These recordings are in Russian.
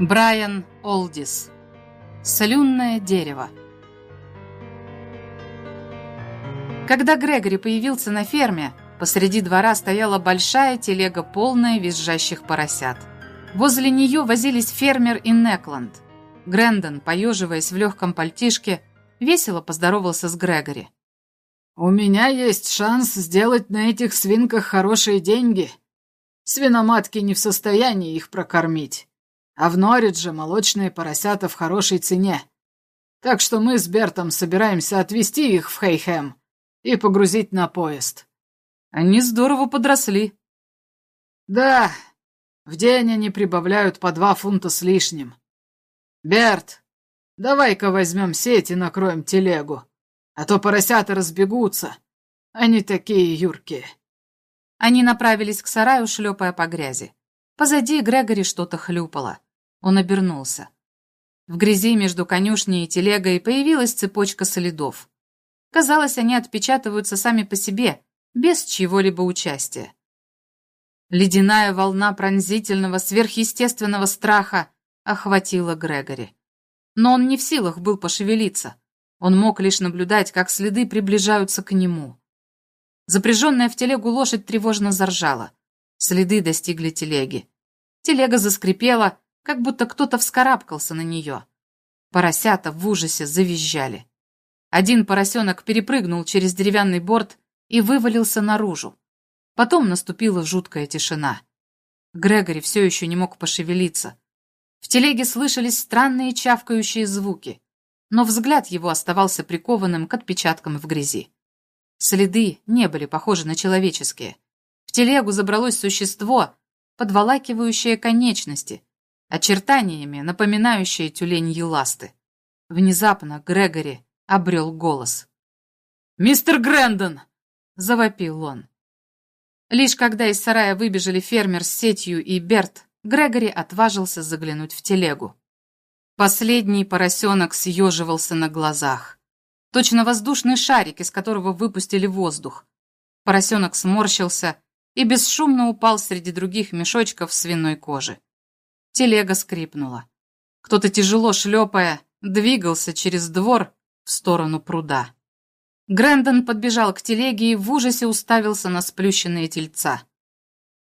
Брайан Олдис. Слюнное дерево. Когда Грегори появился на ферме, посреди двора стояла большая телега, полная визжащих поросят. Возле нее возились фермер и Некланд. Грэндон, поеживаясь в легком пальтишке, весело поздоровался с Грегори. «У меня есть шанс сделать на этих свинках хорошие деньги. Свиноматки не в состоянии их прокормить. А в Норридже молочные поросята в хорошей цене. Так что мы с Бертом собираемся отвезти их в Хейхэм и погрузить на поезд. Они здорово подросли. Да, в день они прибавляют по два фунта с лишним. Берт, давай-ка возьмем сеть и накроем телегу, а то поросята разбегутся. Они такие юркие. Они направились к сараю, шлепая по грязи. Позади Грегори что-то хлюпало. Он обернулся. В грязи между конюшней и телегой появилась цепочка следов. Казалось, они отпечатываются сами по себе, без чьего-либо участия. Ледяная волна пронзительного, сверхъестественного страха охватила Грегори. Но он не в силах был пошевелиться. Он мог лишь наблюдать, как следы приближаются к нему. Запряженная в телегу лошадь тревожно заржала. Следы достигли телеги. Телега заскрипела, как будто кто-то вскарабкался на нее. Поросята в ужасе завизжали. Один поросенок перепрыгнул через деревянный борт и вывалился наружу. Потом наступила жуткая тишина. Грегори все еще не мог пошевелиться. В телеге слышались странные чавкающие звуки, но взгляд его оставался прикованным к отпечаткам в грязи. Следы не были похожи на человеческие. В телегу забралось существо, подволакивающее конечности, очертаниями, напоминающее тюленьи ласты. Внезапно Грегори обрел голос. «Мистер Грэндон!» — завопил он. Лишь когда из сарая выбежали фермер с сетью и Берт, Грегори отважился заглянуть в телегу. Последний поросенок съеживался на глазах. Точно воздушный шарик, из которого выпустили воздух. Поросенок сморщился и бесшумно упал среди других мешочков свиной кожи. Телега скрипнула. Кто-то, тяжело шлепая, двигался через двор в сторону пруда. Грэндон подбежал к телеге и в ужасе уставился на сплющенные тельца.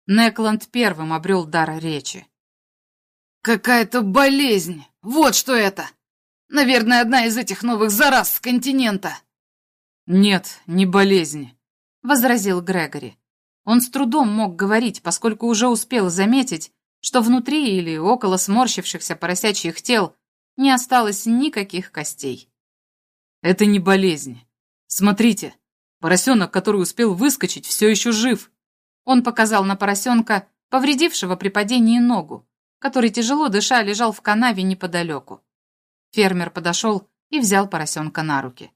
Некланд первым обрел дар речи. «Какая-то болезнь! Вот что это! Наверное, одна из этих новых зараз с континента!» «Нет, не болезнь», — возразил Грегори. Он с трудом мог говорить, поскольку уже успел заметить, что внутри или около сморщившихся поросячьих тел не осталось никаких костей. «Это не болезнь. Смотрите, поросенок, который успел выскочить, все еще жив». Он показал на поросенка, повредившего при падении ногу, который, тяжело дыша, лежал в канаве неподалеку. Фермер подошел и взял поросенка на руки.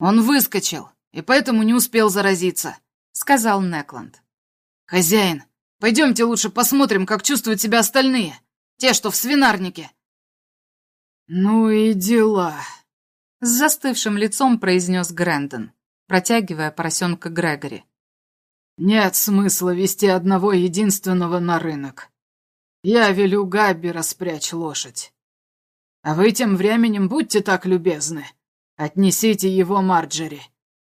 «Он выскочил, и поэтому не успел заразиться», сказал Некланд. «Хозяин, пойдемте лучше посмотрим, как чувствуют себя остальные, те, что в свинарнике». «Ну и дела», — с застывшим лицом произнес Грэндон, протягивая поросенка Грегори. «Нет смысла вести одного единственного на рынок. Я велю Габби распрячь лошадь. А вы тем временем будьте так любезны, отнесите его Марджери.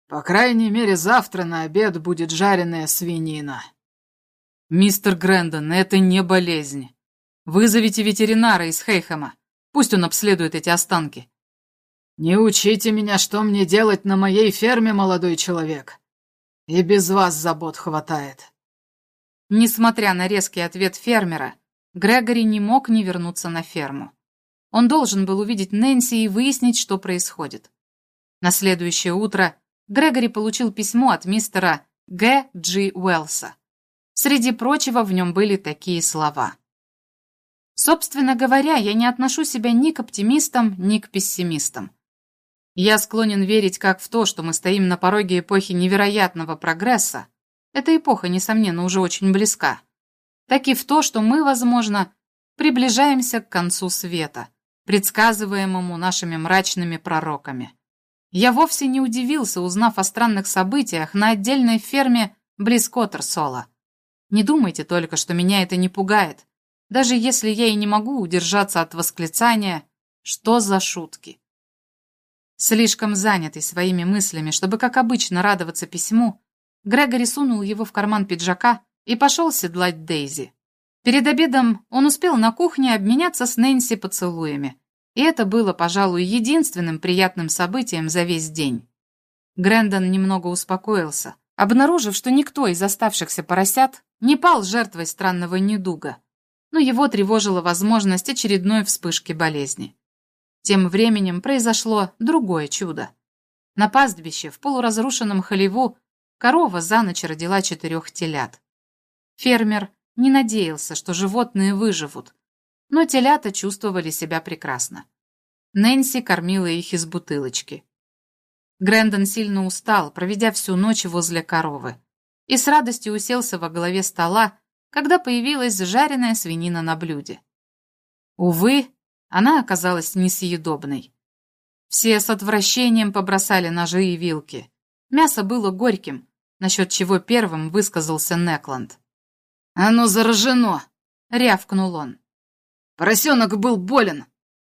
По крайней мере, завтра на обед будет жареная свинина. Мистер Грэндон, это не болезнь. Вызовите ветеринара из Хейхэма. Пусть он обследует эти останки. Не учите меня, что мне делать на моей ферме, молодой человек. И без вас забот хватает. Несмотря на резкий ответ фермера, Грегори не мог не вернуться на ферму. Он должен был увидеть Нэнси и выяснить, что происходит. На следующее утро Грегори получил письмо от мистера Г. Джи Уэллса. Среди прочего в нем были такие слова. Собственно говоря, я не отношу себя ни к оптимистам, ни к пессимистам. Я склонен верить как в то, что мы стоим на пороге эпохи невероятного прогресса, эта эпоха, несомненно, уже очень близка, так и в то, что мы, возможно, приближаемся к концу света, предсказываемому нашими мрачными пророками. Я вовсе не удивился, узнав о странных событиях на отдельной ферме близ Коттерсола. Не думайте только, что меня это не пугает. даже если я и не могу удержаться от восклицания «Что за шутки?». Слишком занятый своими мыслями, чтобы, как обычно, радоваться письму, Грегори сунул его в карман пиджака и пошел седлать Дейзи. Перед обедом он успел на кухне обменяться с Нэнси поцелуями, и это было, пожалуй, единственным приятным событием за весь день. Грэндон немного успокоился, обнаружив, что никто из оставшихся поросят не пал жертвой странного недуга, но его тревожила возможность очередной вспышки болезни. Тем временем произошло другое чудо. На пастбище в полуразрушенном халеву корова за ночь родила четырех телят. Фермер не надеялся, что животные выживут, но телята чувствовали себя прекрасно. Нэнси кормила их из бутылочки. Грэндон сильно устал, проведя всю ночь возле коровы, и с радостью уселся во главе стола, когда появилась жареная свинина на блюде. Увы, она оказалась несъедобной. Все с отвращением побросали ножи и вилки. Мясо было горьким, насчет чего первым высказался Некланд. «Оно заражено!» — рявкнул он. «Поросенок был болен.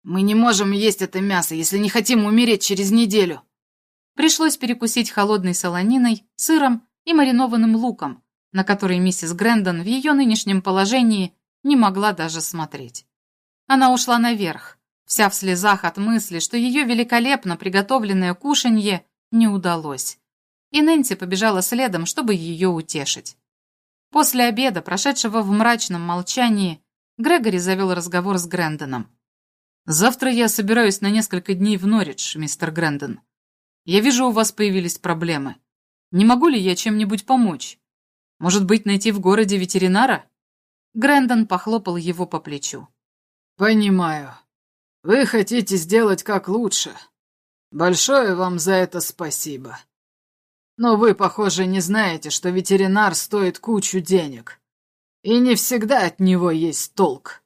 Мы не можем есть это мясо, если не хотим умереть через неделю». Пришлось перекусить холодной солониной, сыром и маринованным луком, на который миссис Грэндон в ее нынешнем положении не могла даже смотреть. Она ушла наверх, вся в слезах от мысли, что ее великолепно приготовленное кушанье не удалось. И Нэнси побежала следом, чтобы ее утешить. После обеда, прошедшего в мрачном молчании, Грегори завел разговор с Грэндоном. «Завтра я собираюсь на несколько дней в Норридж, мистер Грэндон. Я вижу, у вас появились проблемы. Не могу ли я чем-нибудь помочь? Может быть, найти в городе ветеринара?» Грэндон похлопал его по плечу. «Понимаю. Вы хотите сделать как лучше. Большое вам за это спасибо. Но вы, похоже, не знаете, что ветеринар стоит кучу денег. И не всегда от него есть толк.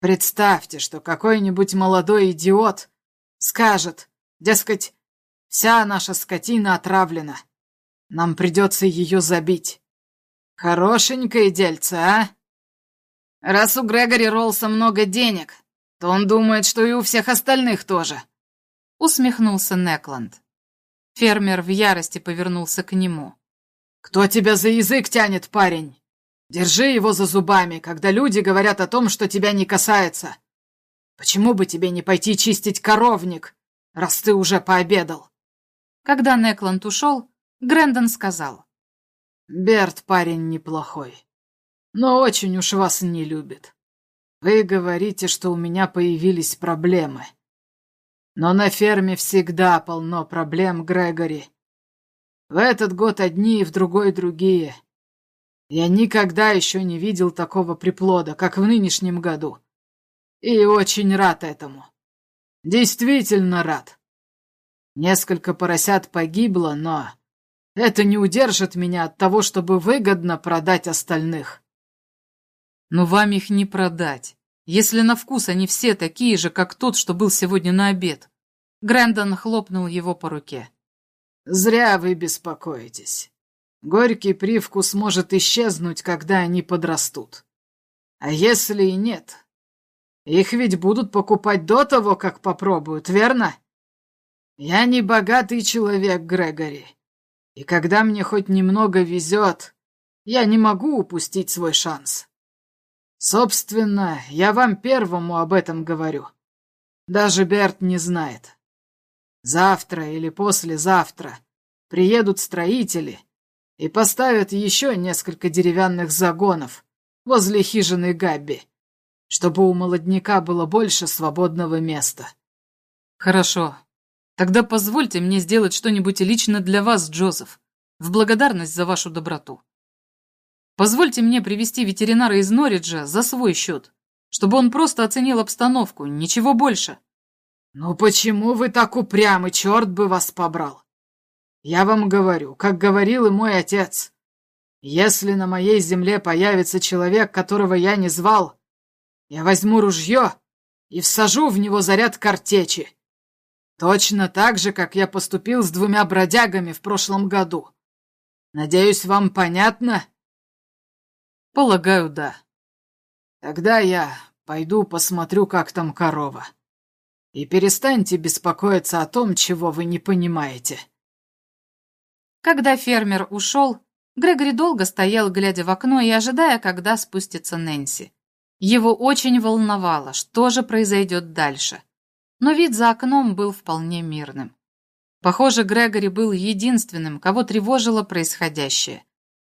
Представьте, что какой-нибудь молодой идиот скажет, дескать, вся наша скотина отравлена. Нам придется ее забить. Хорошенькое дельце, а?» Раз у Грегори Ролса много денег, то он думает, что и у всех остальных тоже. Усмехнулся Некланд. Фермер в ярости повернулся к нему. «Кто тебя за язык тянет, парень? Держи его за зубами, когда люди говорят о том, что тебя не касается. Почему бы тебе не пойти чистить коровник, раз ты уже пообедал?» Когда Некланд ушел, Грэндон сказал. «Берт парень неплохой но очень уж вас не любит. Вы говорите, что у меня появились проблемы. Но на ферме всегда полно проблем, Грегори. В этот год одни, в другой другие. Я никогда еще не видел такого приплода, как в нынешнем году. И очень рад этому. Действительно рад. Несколько поросят погибло, но это не удержит меня от того, чтобы выгодно продать остальных. Но вам их не продать, если на вкус они все такие же, как тот, что был сегодня на обед. Грэндон хлопнул его по руке. Зря вы беспокоитесь. Горький привкус может исчезнуть, когда они подрастут. А если и нет? Их ведь будут покупать до того, как попробуют, верно? Я не богатый человек, Грегори. И когда мне хоть немного везет, я не могу упустить свой шанс. Собственно, я вам первому об этом говорю. Даже Берт не знает. Завтра или послезавтра приедут строители и поставят еще несколько деревянных загонов возле хижины Габби, чтобы у молодняка было больше свободного места. Хорошо. Тогда позвольте мне сделать что-нибудь лично для вас, Джозеф, в благодарность за вашу доброту. Позвольте мне привести ветеринара из Норриджа за свой счет, чтобы он просто оценил обстановку, ничего больше. Ну почему вы так упрямы, черт бы вас побрал? Я вам говорю, как говорил и мой отец. Если на моей земле появится человек, которого я не звал, я возьму ружье и всажу в него заряд картечи. Точно так же, как я поступил с двумя бродягами в прошлом году. Надеюсь, вам понятно?» Полагаю, да. Тогда я пойду посмотрю, как там корова. И перестаньте беспокоиться о том, чего вы не понимаете. Когда фермер ушел, Грегори долго стоял, глядя в окно и ожидая, когда спустится Нэнси. Его очень волновало, что же произойдет дальше. Но вид за окном был вполне мирным. Похоже, Грегори был единственным, кого тревожило происходящее.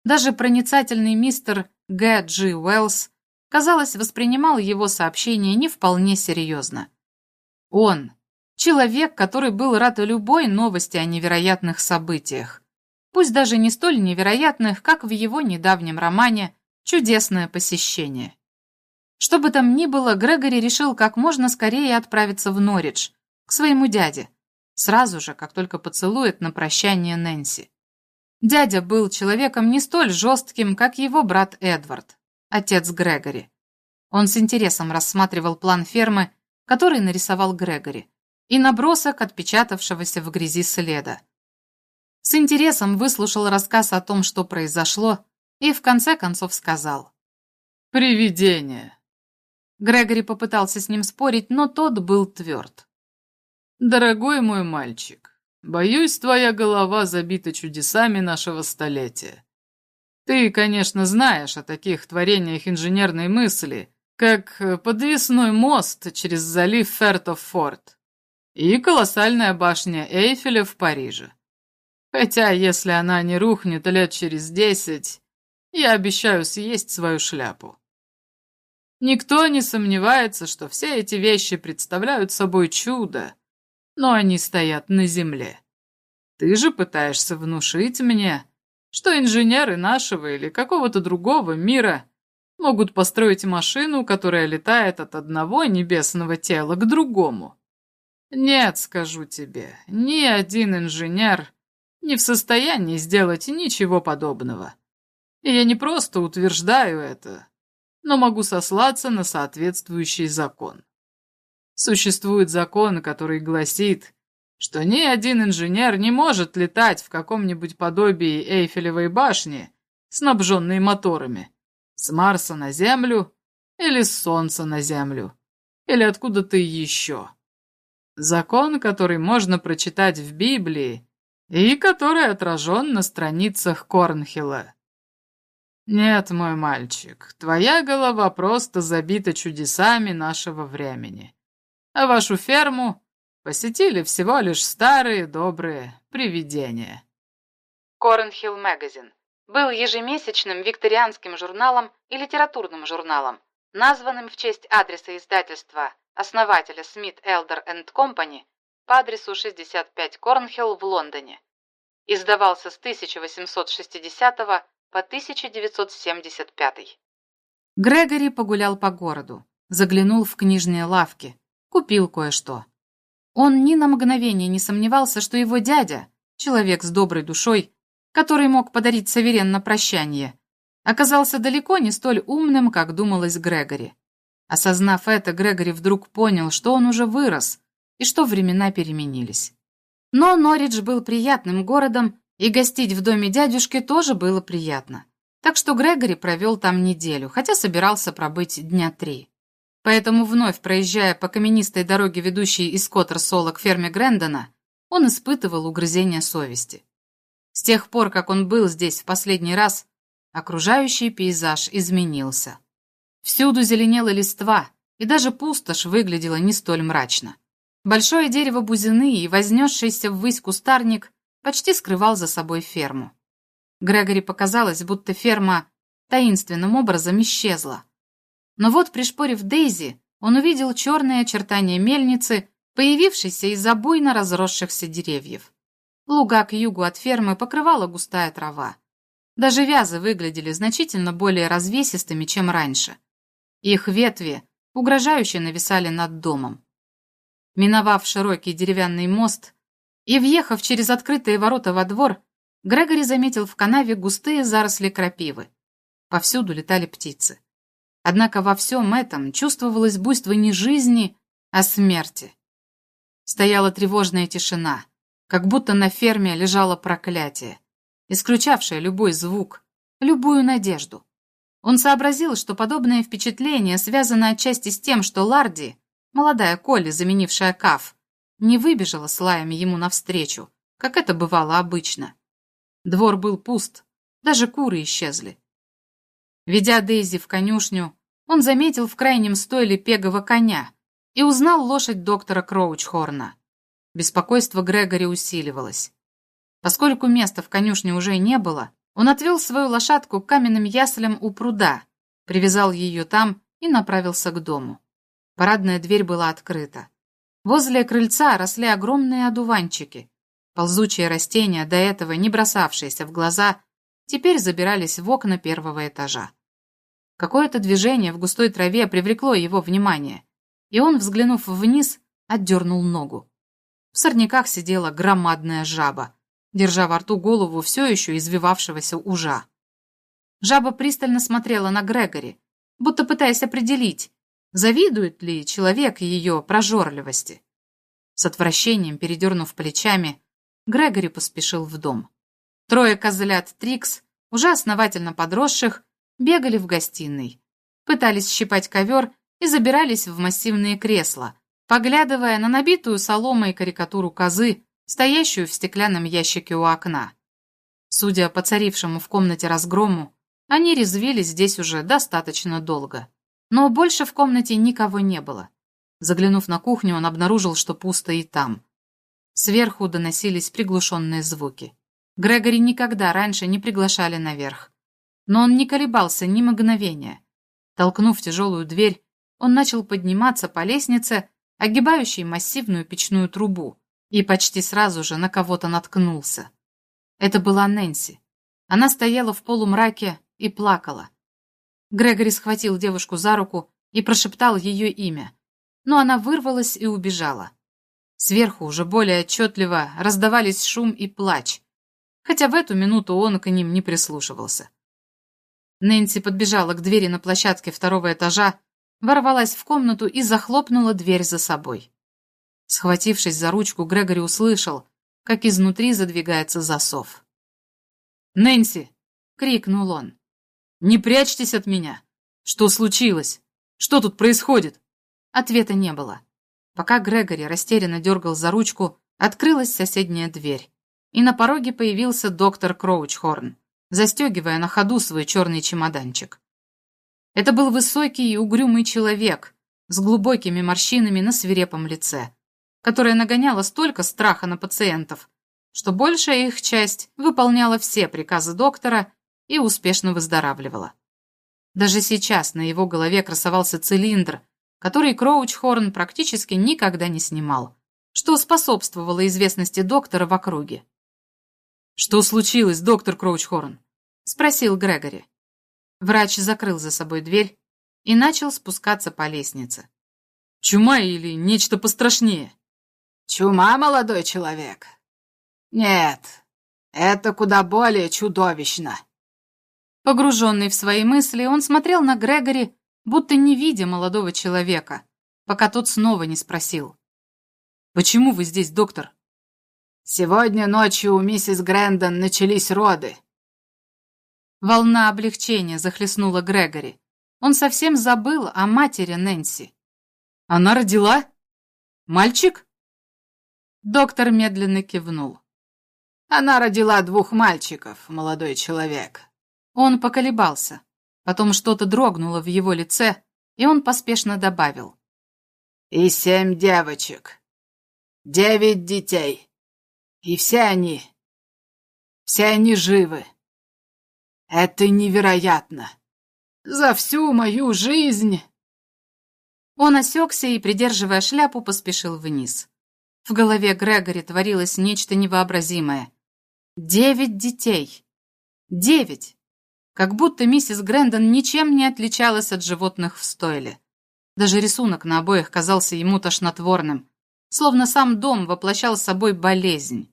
Даже проницательный мистер Г. Джи Уэллс, казалось, воспринимал его сообщение не вполне серьезно. Он, человек, который был рад любой новости о невероятных событиях, пусть даже не столь невероятных, как в его недавнем романе «Чудесное посещение». Что бы там ни было, Грегори решил как можно скорее отправиться в Норридж, к своему дяде, сразу же, как только поцелует на прощание Нэнси. Дядя был человеком не столь жестким, как его брат Эдвард, отец Грегори. Он с интересом рассматривал план фермы, который нарисовал Грегори, и набросок отпечатавшегося в грязи следа. С интересом выслушал рассказ о том, что произошло, и в конце концов сказал. «Привидение». Грегори попытался с ним спорить, но тот был тверд. «Дорогой мой мальчик, боюсь, твоя голова забита чудесами нашего столетия. Ты, конечно, знаешь о таких творениях инженерной мысли, как подвесной мост через залив Фертофорд и колоссальная башня Эйфеля в Париже. Хотя, если она не рухнет лет через десять, я обещаю съесть свою шляпу. Никто не сомневается, что все эти вещи представляют собой чудо, но они стоят на земле. Ты же пытаешься внушить мне, что инженеры нашего или какого-то другого мира могут построить машину, которая летает от одного небесного тела к другому. Нет, скажу тебе, ни один инженер не в состоянии сделать ничего подобного. И я не просто утверждаю это, но могу сослаться на соответствующий закон. Существует закон, который гласит, что ни один инженер не может летать в каком-нибудь подобии Эйфелевой башни, снабженной моторами, с Марса на Землю или с Солнца на Землю, или откуда-то еще. Закон, который можно прочитать в Библии и который отражен на страницах Корнхилла. Нет, мой мальчик, твоя голова просто забита чудесами нашего времени. А вашу ферму посетили всего лишь старые добрые привидения. Корнхилл Магазин был ежемесячным викторианским журналом и литературным журналом, названным в честь адреса издательства основателя Смит Элдер энд Компани по адресу 65 Корнхилл в Лондоне. Издавался с 1860 по 1975. Грегори погулял по городу, заглянул в книжные лавки, купил кое-что. Он ни на мгновение не сомневался, что его дядя, человек с доброй душой, который мог подарить Саверен на прощание, оказался далеко не столь умным, как думалось Грегори. Осознав это, Грегори вдруг понял, что он уже вырос и что времена переменились. Но Норридж был приятным городом, и гостить в доме дядюшки тоже было приятно. Так что Грегори провел там неделю, хотя собирался пробыть дня три. Поэтому вновь проезжая по каменистой дороге, ведущей из Коттерсола к ферме Грэндона, он испытывал угрызение совести. С тех пор, как он был здесь в последний раз, окружающий пейзаж изменился. Всюду зеленела листва, и даже пустошь выглядела не столь мрачно. Большое дерево бузины и вознесшийся ввысь кустарник почти скрывал за собой ферму. Грегори показалось, будто ферма таинственным образом исчезла. Но вот, пришпорив Дейзи, он увидел черные очертания мельницы, появившейся из-за буйно разросшихся деревьев. Луга к югу от фермы покрывала густая трава. Даже вязы выглядели значительно более развесистыми, чем раньше. Их ветви угрожающе нависали над домом. Миновав широкий деревянный мост и въехав через открытые ворота во двор, Грегори заметил в канаве густые заросли крапивы. Повсюду летали птицы. Однако во всем этом чувствовалось буйство не жизни, а смерти. Стояла тревожная тишина, как будто на ферме лежало проклятие, исключавшее любой звук, любую надежду. Он сообразил, что подобное впечатление связано отчасти с тем, что Ларди, молодая Колли, заменившая Каф, не выбежала с лаями ему навстречу, как это бывало обычно. Двор был пуст, даже куры исчезли. Ведя Дейзи в конюшню, он заметил в крайнем стойле пегого коня и узнал лошадь доктора Кроучхорна. Беспокойство Грегори усиливалось. Поскольку места в конюшне уже не было, он отвел свою лошадку к каменным яслям у пруда, привязал ее там и направился к дому. Парадная дверь была открыта. Возле крыльца росли огромные одуванчики. Ползучие растения, до этого не бросавшиеся в глаза, теперь забирались в окна первого этажа. Какое-то движение в густой траве привлекло его внимание, и он, взглянув вниз, отдернул ногу. В сорняках сидела громадная жаба, держа во рту голову все еще извивавшегося ужа. Жаба пристально смотрела на Грегори, будто пытаясь определить, завидует ли человек ее прожорливости. С отвращением, передернув плечами, Грегори поспешил в дом. Трое козлят Трикс, уже основательно подросших, бегали в гостиной, пытались щипать ковер и забирались в массивные кресла, поглядывая на набитую соломой карикатуру козы, стоящую в стеклянном ящике у окна. Судя по царившему в комнате разгрому, они резвились здесь уже достаточно долго. Но больше в комнате никого не было. Заглянув на кухню, он обнаружил, что пусто и там. Сверху доносились приглушенные звуки. Грегори никогда раньше не приглашали наверх. Но он не колебался ни мгновения. Толкнув тяжелую дверь, он начал подниматься по лестнице, огибающей массивную печную трубу, и почти сразу же на кого-то наткнулся. Это была Нэнси. Она стояла в полумраке и плакала. Грегори схватил девушку за руку и прошептал ее имя, но она вырвалась и убежала. Сверху уже более отчетливо раздавались шум и плач, хотя в эту минуту он к ним не прислушивался. Нэнси подбежала к двери на площадке второго этажа, ворвалась в комнату и захлопнула дверь за собой. Схватившись за ручку, Грегори услышал, как изнутри задвигается засов. «Нэнси!» — крикнул он. «Не прячьтесь от меня! Что случилось? Что тут происходит?» Ответа не было. Пока Грегори растерянно дергал за ручку, открылась соседняя дверь, и на пороге появился доктор Кроучхорн, застегивая на ходу свой черный чемоданчик. Это был высокий и угрюмый человек с глубокими морщинами на свирепом лице которая нагоняла столько страха на пациентов, что большая их часть выполняла все приказы доктора и успешно выздоравливала. Даже сейчас на его голове красовался цилиндр, который Кроучхорн практически никогда не снимал, что способствовало известности доктора в округе. «Что случилось, доктор Кроучхорн?» — спросил Грегори. Врач закрыл за собой дверь и начал спускаться по лестнице. «Чума или нечто пострашнее?» Чума, молодой человек? Нет, это куда более чудовищно. Погруженный в свои мысли, он смотрел на Грегори, будто не видя молодого человека, пока тот снова не спросил. «Почему вы здесь, доктор?» «Сегодня ночью у миссис Грэндон начались роды». Волна облегчения захлестнула Грегори. Он совсем забыл о матери Нэнси. «Она родила? Мальчик?» Доктор медленно кивнул. Она родила двух мальчиков, молодой человек. Он поколебался. Потом что-то дрогнуло в его лице, и он поспешно добавил. И семь девочек. Девять детей. И все они... Все они живы. Это невероятно. За всю мою жизнь... Он осекся и, придерживая шляпу, поспешил вниз. В голове Грегори творилось нечто невообразимое. Девять детей. Девять. Как будто миссис Грэндон ничем не отличалась от животных в стойле. Даже рисунок на обоих казался ему тошнотворным, словно сам дом воплощал собой болезнь.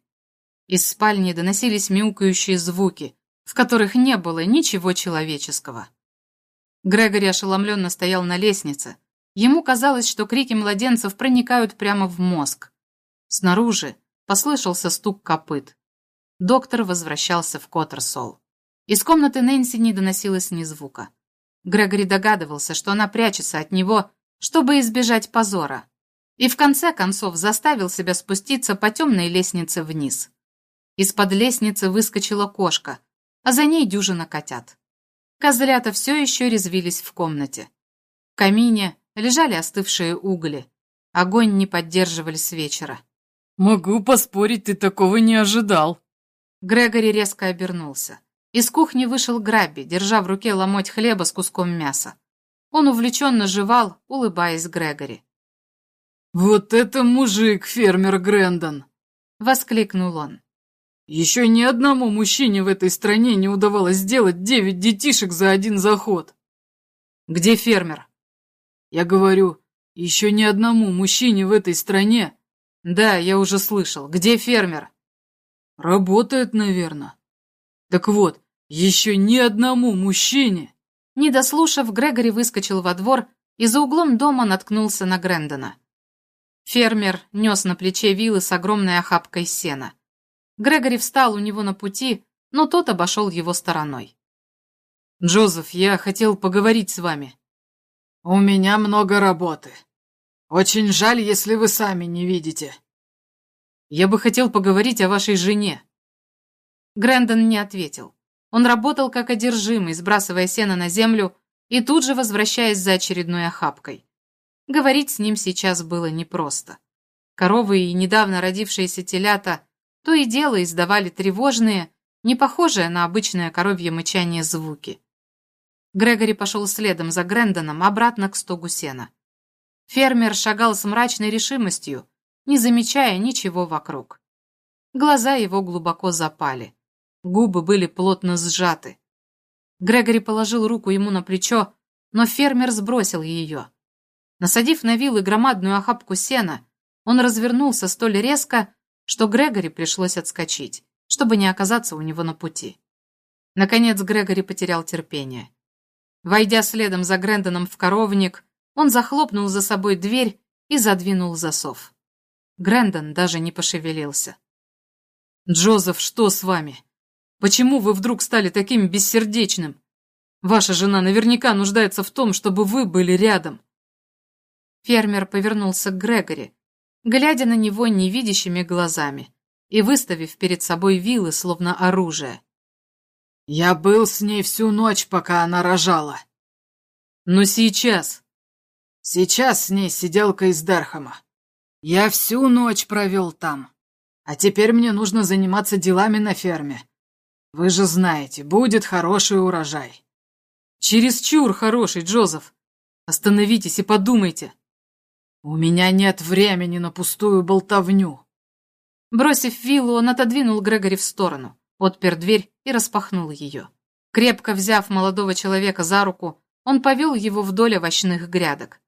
Из спальни доносились мяукающие звуки, в которых не было ничего человеческого. Грегори ошеломленно стоял на лестнице. Ему казалось, что крики младенцев проникают прямо в мозг. Снаружи послышался стук копыт. Доктор возвращался в Коттерсол. Из комнаты Нэнси не доносилось ни звука. Грегори догадывался, что она прячется от него, чтобы избежать позора, и в конце концов заставил себя спуститься по темной лестнице вниз. Из-под лестницы выскочила кошка, а за ней дюжина котят. Козлята все еще резвились в комнате. В камине лежали остывшие угли. Огонь не поддерживали с вечера. «Могу поспорить, ты такого не ожидал». Грегори резко обернулся. Из кухни вышел Грабби, держа в руке ломоть хлеба с куском мяса. Он увлеченно жевал, улыбаясь Грегори. «Вот это мужик, фермер Грэндон!» — воскликнул он. «Еще ни одному мужчине в этой стране не удавалось сделать девять детишек за один заход». «Где фермер?» «Я говорю, еще ни одному мужчине в этой стране «Да, я уже слышал. Где фермер?» «Работает, наверное». «Так вот, еще ни одному мужчине!» Не дослушав, Грегори выскочил во двор и за углом дома наткнулся на Грэндона. Фермер нес на плече вилы с огромной охапкой сена. Грегори встал у него на пути, но тот обошел его стороной. «Джозеф, я хотел поговорить с вами». «У меня много работы», очень жаль, если вы сами не видите. Я бы хотел поговорить о вашей жене. Грэндон не ответил. Он работал как одержимый, сбрасывая сено на землю и тут же возвращаясь за очередной охапкой. Говорить с ним сейчас было непросто. Коровы и недавно родившиеся телята то и дело издавали тревожные, не похожие на обычное коровье мычание звуки. Грегори пошел следом за Грэндоном обратно к стогу сена. Фермер шагал с мрачной решимостью, не замечая ничего вокруг. Глаза его глубоко запали. Губы были плотно сжаты. Грегори положил руку ему на плечо, но фермер сбросил ее. Насадив на вилы громадную охапку сена, он развернулся столь резко, что Грегори пришлось отскочить, чтобы не оказаться у него на пути. Наконец Грегори потерял терпение. Войдя следом за Грэндоном в коровник, он захлопнул за собой дверь и задвинул засов. Грэндон даже не пошевелился. «Джозеф, что с вами? Почему вы вдруг стали таким бессердечным? Ваша жена наверняка нуждается в том, чтобы вы были рядом». Фермер повернулся к Грегори, глядя на него невидящими глазами и выставив перед собой вилы, словно оружие. «Я был с ней всю ночь, пока она рожала». «Но сейчас...» Сейчас с ней сиделка из Дархама. Я всю ночь провел там. А теперь мне нужно заниматься делами на ферме. Вы же знаете, будет хороший урожай. Чересчур хороший, Джозеф. Остановитесь и подумайте. У меня нет времени на пустую болтовню. Бросив виллу, он отодвинул Грегори в сторону, отпер дверь и распахнул ее. Крепко взяв молодого человека за руку, он повел его вдоль овощных грядок.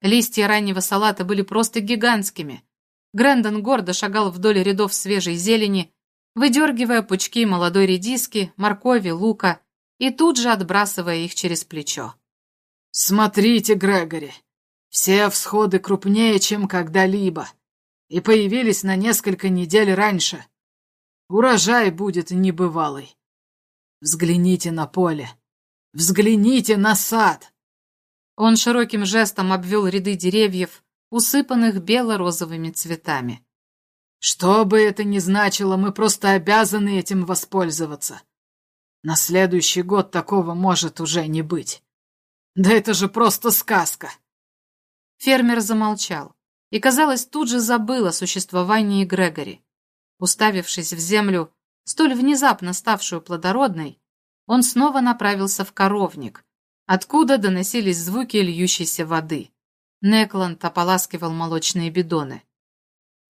Листья раннего салата были просто гигантскими. Грэндон гордо шагал вдоль рядов свежей зелени, выдергивая пучки молодой редиски, моркови, лука и тут же отбрасывая их через плечо. «Смотрите, Грегори, все всходы крупнее, чем когда-либо, и появились на несколько недель раньше. Урожай будет небывалый. Взгляните на поле, взгляните на сад!» Он широким жестом обвел ряды деревьев, усыпанных бело-розовыми цветами. «Что бы это ни значило, мы просто обязаны этим воспользоваться. На следующий год такого может уже не быть. Да это же просто сказка!» Фермер замолчал и, казалось, тут же забыл о существовании Грегори. Уставившись в землю, столь внезапно ставшую плодородной, он снова направился в коровник, откуда доносились звуки льющейся воды. Некланд ополаскивал молочные бидоны.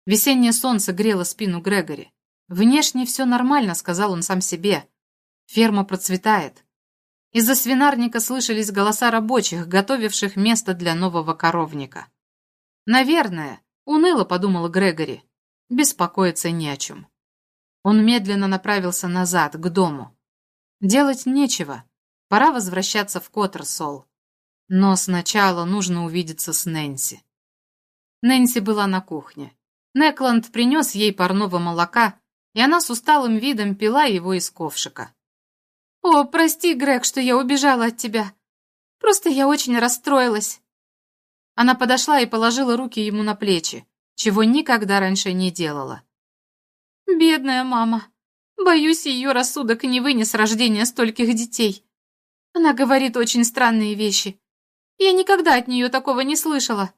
Весеннее солнце грело спину Грегори. «Внешне все нормально», — сказал он сам себе. «Ферма процветает». Из-за свинарника слышались голоса рабочих, готовивших место для нового коровника. «Наверное», — уныло подумал Грегори, — «беспокоиться не о чем». Он медленно направился назад, к дому. Делать нечего. Пора возвращаться в Коттерсол. Но сначала нужно увидеться с Нэнси. Нэнси была на кухне. Некланд принес ей парного молока, и она с усталым видом пила его из ковшика. «О, прости, Грег, что я убежала от тебя. Просто я очень расстроилась». Она подошла и положила руки ему на плечи, чего никогда раньше не делала. «Бедная мама. Боюсь, ее рассудок не вынес рождения стольких детей. Она говорит очень странные вещи. Я никогда от нее такого не слышала.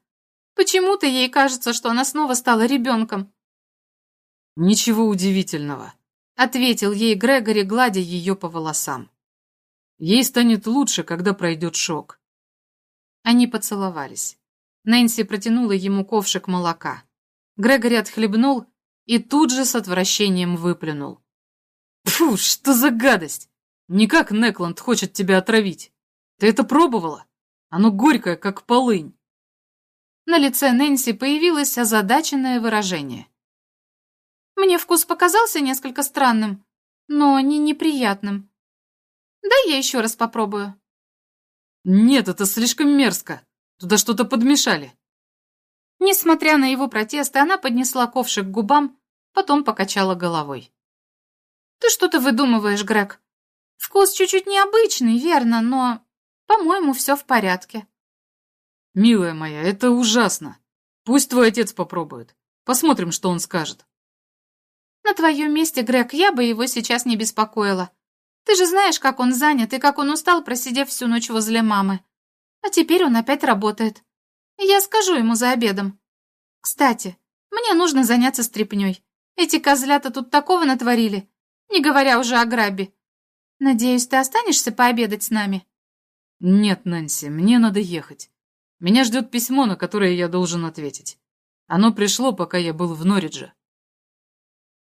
Почему-то ей кажется, что она снова стала ребенком». «Ничего удивительного», — ответил ей Грегори, гладя ее по волосам. «Ей станет лучше, когда пройдет шок». Они поцеловались. Нэнси протянула ему ковшик молока. Грегори отхлебнул и тут же с отвращением выплюнул. «Фу, что за гадость! Никак Некланд хочет тебя отравить. Ты это пробовала? Оно горькое, как полынь». На лице Нэнси появилось озадаченное выражение. «Мне вкус показался несколько странным, но не неприятным. Дай я еще раз попробую». «Нет, это слишком мерзко. Туда что-то подмешали». Несмотря на его протесты, она поднесла ковшик к губам, потом покачала головой. «Ты что-то выдумываешь, Грег. Вкус чуть-чуть необычный, верно, но, по-моему, все в порядке». «Милая моя, это ужасно. Пусть твой отец попробует. Посмотрим, что он скажет». «На твоем месте, Грег, я бы его сейчас не беспокоила. Ты же знаешь, как он занят и как он устал, просидев всю ночь возле мамы. А теперь он опять работает. Я скажу ему за обедом. Кстати, мне нужно заняться стряпнёй. Эти козлята тут такого натворили, не говоря уже о грабе. Надеюсь, ты останешься пообедать с нами? Нет, Нэнси, мне надо ехать. Меня ждет письмо, на которое я должен ответить. Оно пришло, пока я был в Норридже.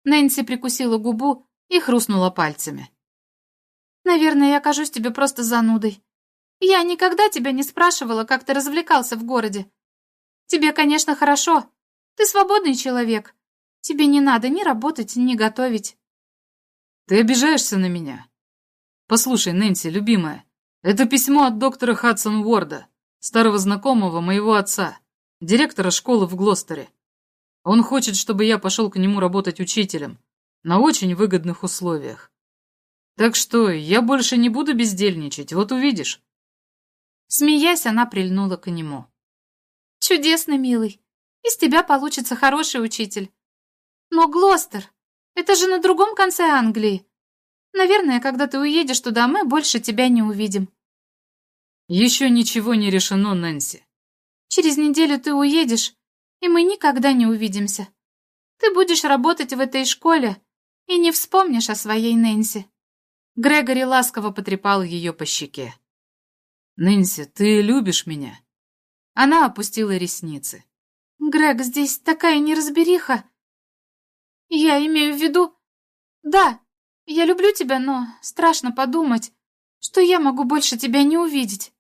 Нэнси прикусила губу и хрустнула пальцами. Наверное, я кажусь тебе просто занудой. Я никогда тебя не спрашивала, как ты развлекался в городе. Тебе, конечно, хорошо. Ты свободный человек. Тебе не надо ни работать, ни готовить. Ты обижаешься на меня? Послушай, Нэнси, любимая, это письмо от доктора Хадсон Уорда, старого знакомого моего отца, директора школы в Глостере. Он хочет, чтобы я пошел к нему работать учителем на очень выгодных условиях. Так что я больше не буду бездельничать, вот увидишь. Смеясь, она прильнула к нему. «Чудесно, милый. Из тебя получится хороший учитель. Но Глостер, это же на другом конце Англии. Наверное, когда ты уедешь туда, мы больше тебя не увидим». «Еще ничего не решено, Нэнси». «Через неделю ты уедешь, и мы никогда не увидимся. Ты будешь работать в этой школе и не вспомнишь о своей Нэнси». Грегори ласково потрепал ее по щеке. «Нэнси, ты любишь меня?» Она опустила ресницы. «Грег, здесь такая неразбериха. Я имею в виду... Да, я люблю тебя, но страшно подумать, что я могу больше тебя не увидеть».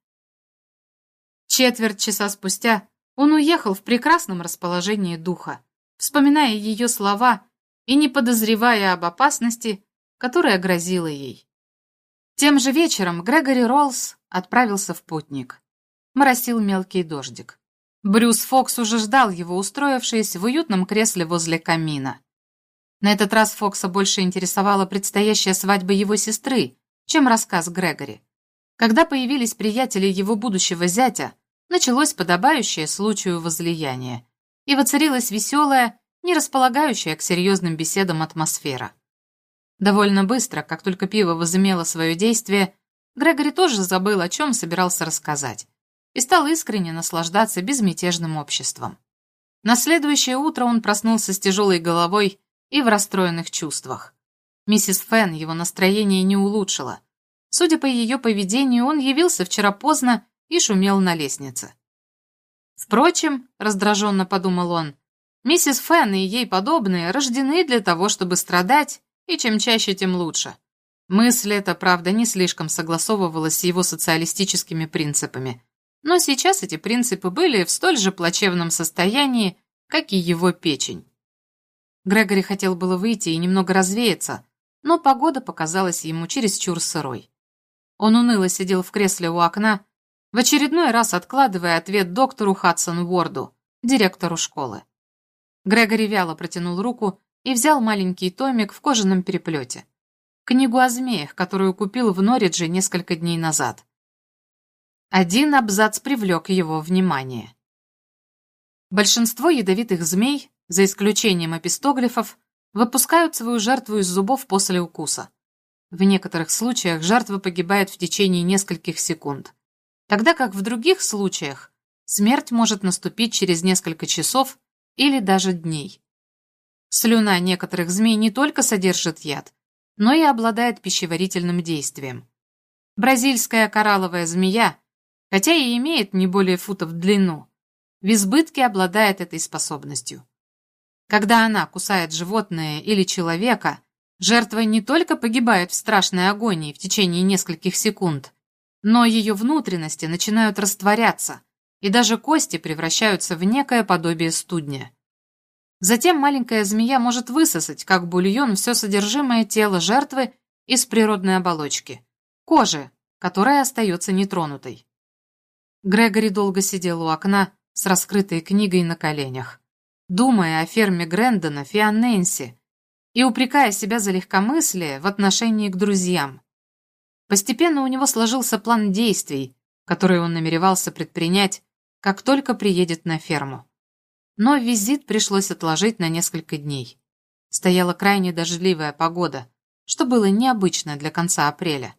Четверть часа спустя он уехал в прекрасном расположении духа, вспоминая ее слова и не подозревая об опасности, которая грозила ей. Тем же вечером Грегори Роллс отправился в путник. Моросил мелкий дождик. Брюс Фокс уже ждал его, устроившись в уютном кресле возле камина. На этот раз Фокса больше интересовала предстоящая свадьба его сестры, чем рассказ Грегори. Когда появились приятели его будущего зятя, началось подобающее случаю возлияние, и воцарилась веселая, не располагающая к серьезным беседам атмосфера. Довольно быстро, как только пиво возымело свое действие, Грегори тоже забыл, о чем собирался рассказать, и стал искренне наслаждаться безмятежным обществом. На следующее утро он проснулся с тяжелой головой и в расстроенных чувствах. Миссис Фен его настроение не улучшила. Судя по ее поведению, он явился вчера поздно и шумел на лестнице. Впрочем, раздраженно подумал он, миссис Фен и ей подобные рождены для того, чтобы страдать и чем чаще, тем лучше. Мысль эта, правда, не слишком согласовывалась с его социалистическими принципами. Но сейчас эти принципы были в столь же плачевном состоянии, как и его печень. Грегори хотел было выйти и немного развеяться, но погода показалась ему чересчур сырой. Он уныло сидел в кресле у окна, в очередной раз откладывая ответ доктору Хадсон Уорду, директору школы. Грегори вяло протянул руку и взял маленький томик в кожаном переплете. Книгу о змеях, которую купил в Норридже несколько дней назад. Один абзац привлек его внимание. Большинство ядовитых змей, за исключением эпистоглифов, выпускают свою жертву из зубов после укуса. В некоторых случаях жертва погибает в течение нескольких секунд, тогда как в других случаях смерть может наступить через несколько часов или даже дней. Слюна некоторых змей не только содержит яд, но и обладает пищеварительным действием. Бразильская коралловая змея, хотя и имеет не более футов в длину, в избытке обладает этой способностью. Когда она кусает животное или человека, жертва не только погибает в страшной агонии в течение нескольких секунд, но ее внутренности начинают растворяться, и даже кости превращаются в некое подобие студня. Затем маленькая змея может высосать, как бульон, все содержимое тела жертвы из природной оболочки, кожи, которая остается нетронутой. Грегори долго сидел у окна с раскрытой книгой на коленях, думая о ферме Грэндона Фиан и упрекая себя за легкомыслие в отношении к друзьям. Постепенно у него сложился план действий, который он намеревался предпринять, как только приедет на ферму но визит пришлось отложить на несколько дней. Стояла крайне дождливая погода, что было необычно для конца апреля.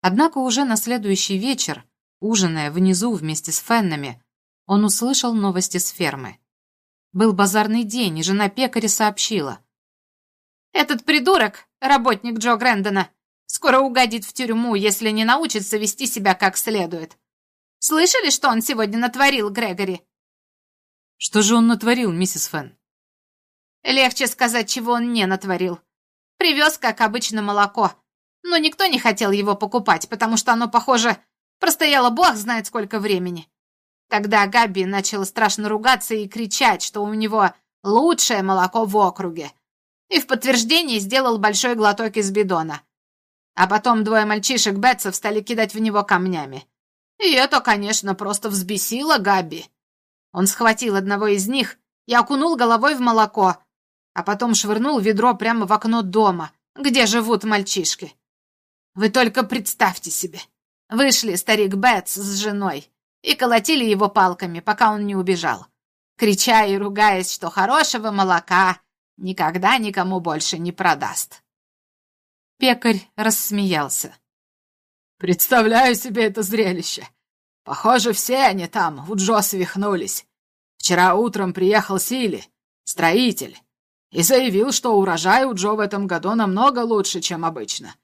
Однако уже на следующий вечер, ужиная внизу вместе с Феннами, он услышал новости с фермы. Был базарный день, и жена пекаря сообщила. «Этот придурок, работник Джо Грэндона, скоро угодит в тюрьму, если не научится вести себя как следует. Слышали, что он сегодня натворил, Грегори?» Что же он натворил, миссис Фен? Легче сказать, чего он не натворил. Привез, как обычно, молоко. Но никто не хотел его покупать, потому что оно, похоже, простояло бог знает сколько времени. Тогда Габи начала страшно ругаться и кричать, что у него лучшее молоко в округе. И в подтверждение сделал большой глоток из бидона. А потом двое мальчишек Бетсов стали кидать в него камнями. И это, конечно, просто взбесило Габи. Он схватил одного из них и окунул головой в молоко, а потом швырнул ведро прямо в окно дома, где живут мальчишки. Вы только представьте себе. Вышли старик Бетс с женой и колотили его палками, пока он не убежал, крича и ругаясь, что хорошего молока никогда никому больше не продаст. Пекарь рассмеялся. «Представляю себе это зрелище. Похоже, все они там, у Джо свихнулись. Вчера утром приехал Сили, строитель, и заявил, что урожай у Джо в этом году намного лучше, чем обычно.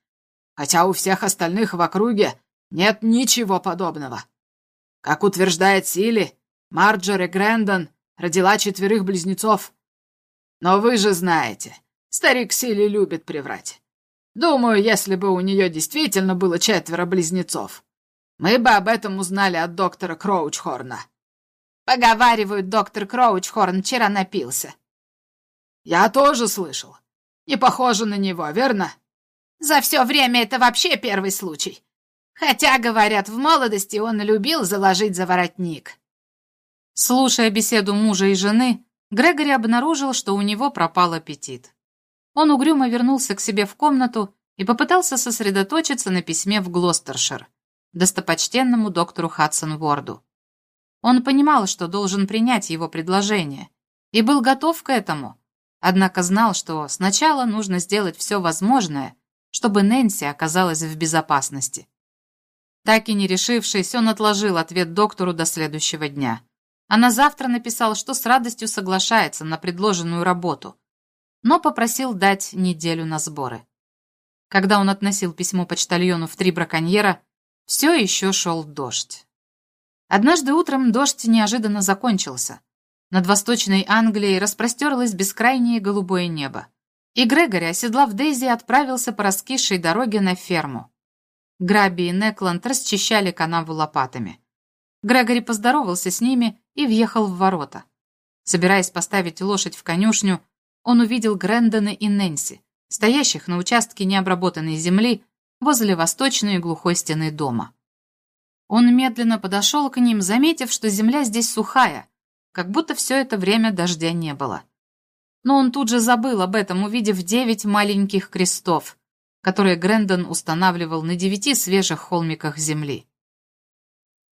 Хотя у всех остальных в округе нет ничего подобного. Как утверждает Сили, Марджори Грэндон родила четверых близнецов. Но вы же знаете, старик Сили любит приврать. Думаю, если бы у нее действительно было четверо близнецов, мы бы об этом узнали от доктора Кроучхорна. Поговаривают, доктор Кроучхорн вчера напился. Я тоже слышал. Не похоже на него, верно? За все время это вообще первый случай. Хотя, говорят, в молодости он любил заложить за воротник. Слушая беседу мужа и жены, Грегори обнаружил, что у него пропал аппетит. Он угрюмо вернулся к себе в комнату и попытался сосредоточиться на письме в Глостершир достопочтенному доктору Хадсон Ворду. Он понимал, что должен принять его предложение, и был готов к этому, однако знал, что сначала нужно сделать все возможное, чтобы Нэнси оказалась в безопасности. Так и не решившись, он отложил ответ доктору до следующего дня. А на завтра написал, что с радостью соглашается на предложенную работу, но попросил дать неделю на сборы. Когда он относил письмо почтальону в три браконьера, все еще шел дождь. Однажды утром дождь неожиданно закончился. Над Восточной Англией распростерлось бескрайнее голубое небо. И Грегори, оседлав Дейзи, отправился по раскисшей дороге на ферму. Граби и Некланд расчищали канаву лопатами. Грегори поздоровался с ними и въехал в ворота. Собираясь поставить лошадь в конюшню, он увидел Грэндона и Нэнси, стоящих на участке необработанной земли возле восточной глухой стены дома. Он медленно подошел к ним, заметив, что земля здесь сухая, как будто все это время дождя не было. Но он тут же забыл об этом, увидев девять маленьких крестов, которые Грэндон устанавливал на девяти свежих холмиках земли.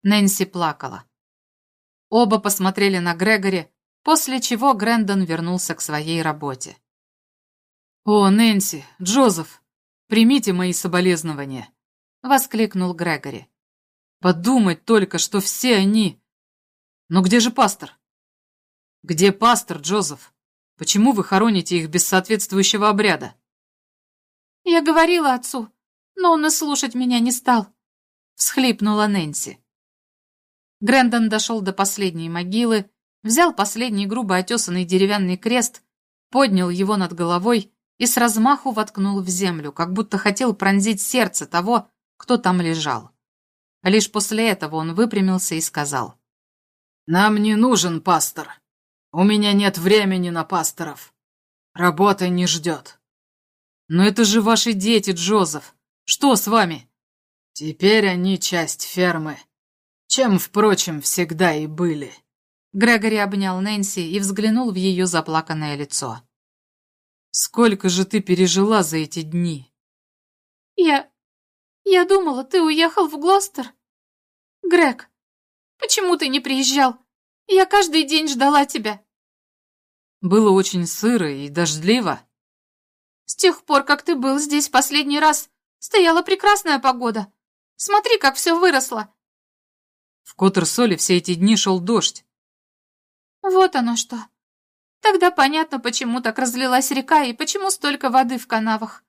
Нэнси плакала. Оба посмотрели на Грегори, после чего Грэндон вернулся к своей работе. «О, Нэнси, Джозеф, примите мои соболезнования!» — воскликнул Грегори. «Подумать только, что все они...» «Но где же пастор?» «Где пастор, Джозеф? Почему вы хороните их без соответствующего обряда?» «Я говорила отцу, но он и слушать меня не стал», — всхлипнула Нэнси. Грэндон дошел до последней могилы, взял последний грубо отесанный деревянный крест, поднял его над головой и с размаху воткнул в землю, как будто хотел пронзить сердце того, кто там лежал. Лишь после этого он выпрямился и сказал. «Нам не нужен пастор. У меня нет времени на пасторов. Работа не ждет». «Но это же ваши дети, Джозеф. Что с вами?» «Теперь они часть фермы, чем, впрочем, всегда и были». Грегори обнял Нэнси и взглянул в ее заплаканное лицо. «Сколько же ты пережила за эти дни?» «Я... я думала, ты уехал в Глостер. Грег, почему ты не приезжал? Я каждый день ждала тебя». «Было очень сыро и дождливо». «С тех пор, как ты был здесь последний раз, стояла прекрасная погода. Смотри, как все выросло». В Коттерсоле все эти дни шел дождь. Вот оно что. Тогда понятно, почему так разлилась река и почему столько воды в канавах.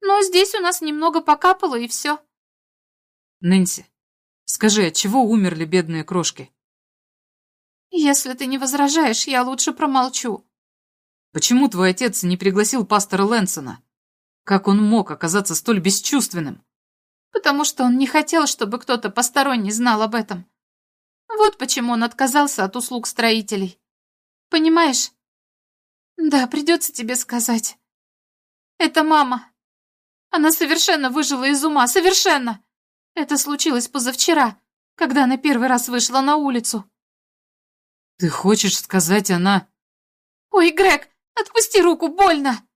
Но здесь у нас немного покапало и все. Нэнси, скажи, от чего умерли бедные крошки? Если ты не возражаешь, я лучше промолчу. Почему твой отец не пригласил пастора Лэнсона? Как он мог оказаться столь бесчувственным? Потому что он не хотел, чтобы кто-то посторонний знал об этом. Вот почему он отказался от услуг строителей. Понимаешь? Да, придется тебе сказать. Это мама. Она совершенно выжила из ума, совершенно. Это случилось позавчера, когда она первый раз вышла на улицу. Ты хочешь сказать, она... Ой, Грег, отпусти руку, больно.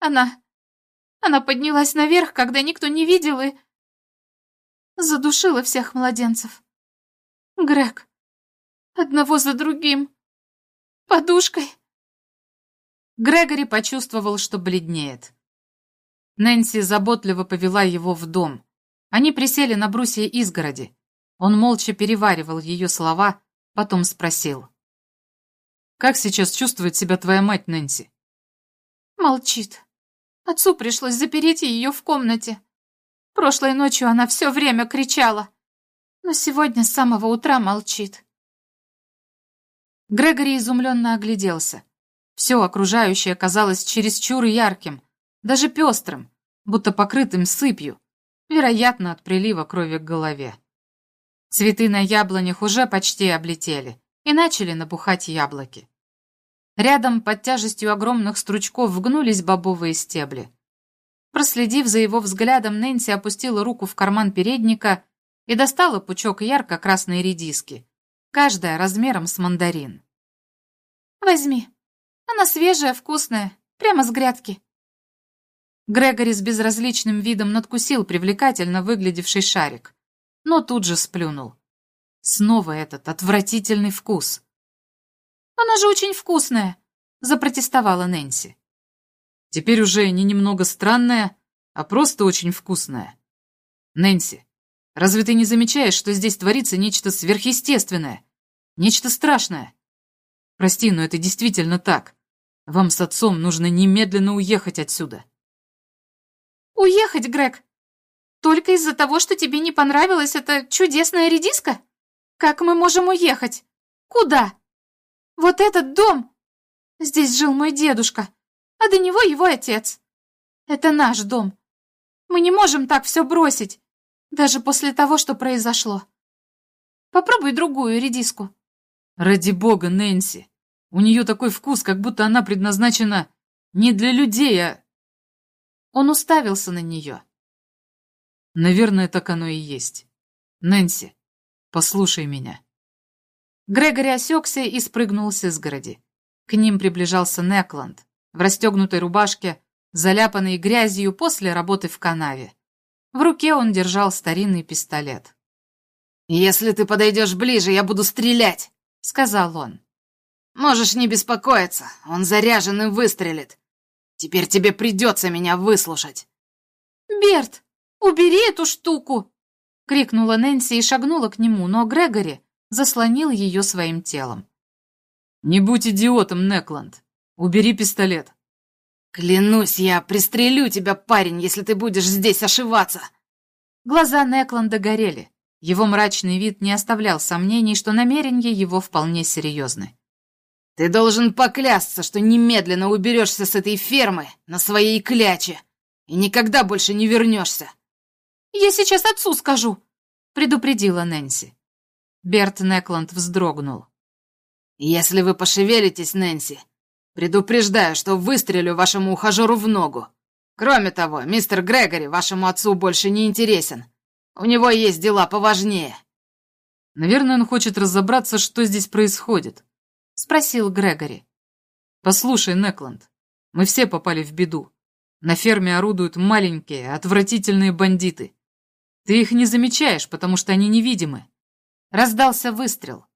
Она... Она поднялась наверх, когда никто не видел, и... Задушила всех младенцев. Грег. Одного за другим. Подушкой. Грегори почувствовал, что бледнеет. Нэнси заботливо повела его в дом. Они присели на брусья изгороди. Он молча переваривал ее слова, потом спросил. «Как сейчас чувствует себя твоя мать, Нэнси?» Молчит. Отцу пришлось запереть ее в комнате. Прошлой ночью она все время кричала но сегодня с самого утра молчит. Грегори изумленно огляделся. Все окружающее казалось чересчур ярким, даже пестрым, будто покрытым сыпью, вероятно, от прилива крови к голове. Цветы на яблонях уже почти облетели и начали набухать яблоки. Рядом под тяжестью огромных стручков вгнулись бобовые стебли. Проследив за его взглядом, Нэнси опустила руку в карман передника и достала пучок ярко-красной редиски, каждая размером с мандарин. «Возьми. Она свежая, вкусная, прямо с грядки». Грегори с безразличным видом надкусил привлекательно выглядевший шарик, но тут же сплюнул. Снова этот отвратительный вкус. «Она же очень вкусная», — запротестовала Нэнси. «Теперь уже не немного странная, а просто очень вкусная. Нэнси, Разве ты не замечаешь, что здесь творится нечто сверхъестественное? Нечто страшное? Прости, но это действительно так. Вам с отцом нужно немедленно уехать отсюда. Уехать, Грег? Только из-за того, что тебе не понравилась эта чудесная редиска? Как мы можем уехать? Куда? Вот этот дом. Здесь жил мой дедушка, а до него его отец. Это наш дом. Мы не можем так все бросить. Даже после того, что произошло. Попробуй другую редиску. Ради бога, Нэнси. У нее такой вкус, как будто она предназначена не для людей, а... Он уставился на нее. Наверное, так оно и есть. Нэнси, послушай меня. Грегори осекся и спрыгнул с изгороди. К ним приближался Некланд в расстегнутой рубашке, заляпанной грязью после работы в канаве. В руке он держал старинный пистолет. «Если ты подойдешь ближе, я буду стрелять», — сказал он. «Можешь не беспокоиться, он заряжен и выстрелит. Теперь тебе придется меня выслушать». «Берт, убери эту штуку!» — крикнула Нэнси и шагнула к нему, но Грегори заслонил ее своим телом. «Не будь идиотом, Некланд. Убери пистолет». «Клянусь, я пристрелю тебя, парень, если ты будешь здесь ошиваться!» Глаза Некланда горели. Его мрачный вид не оставлял сомнений, что намерения его вполне серьезны. «Ты должен поклясться, что немедленно уберешься с этой фермы на своей кляче и никогда больше не вернешься!» «Я сейчас отцу скажу!» — предупредила Нэнси. Берт Некланд вздрогнул. «Если вы пошевелитесь, Нэнси, предупреждаю, что выстрелю вашему ухажеру в ногу. Кроме того, мистер Грегори вашему отцу больше не интересен. У него есть дела поважнее». «Наверное, он хочет разобраться, что здесь происходит», — спросил Грегори. «Послушай, Некланд, мы все попали в беду. На ферме орудуют маленькие, отвратительные бандиты. Ты их не замечаешь, потому что они невидимы». Раздался выстрел.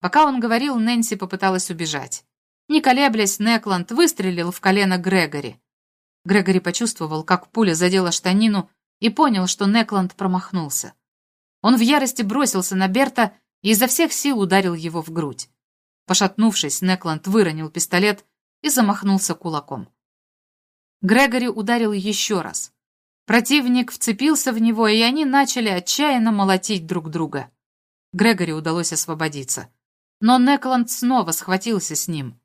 Пока он говорил, Нэнси попыталась убежать. Не колеблясь, Некланд выстрелил в колено Грегори. Грегори почувствовал, как пуля задела штанину, и понял, что Некланд промахнулся. Он в ярости бросился на Берта и изо всех сил ударил его в грудь. Пошатнувшись, Некланд выронил пистолет и замахнулся кулаком. Грегори ударил еще раз. Противник вцепился в него, и они начали отчаянно молотить друг друга. Грегори удалось освободиться. Но Некланд снова схватился с ним,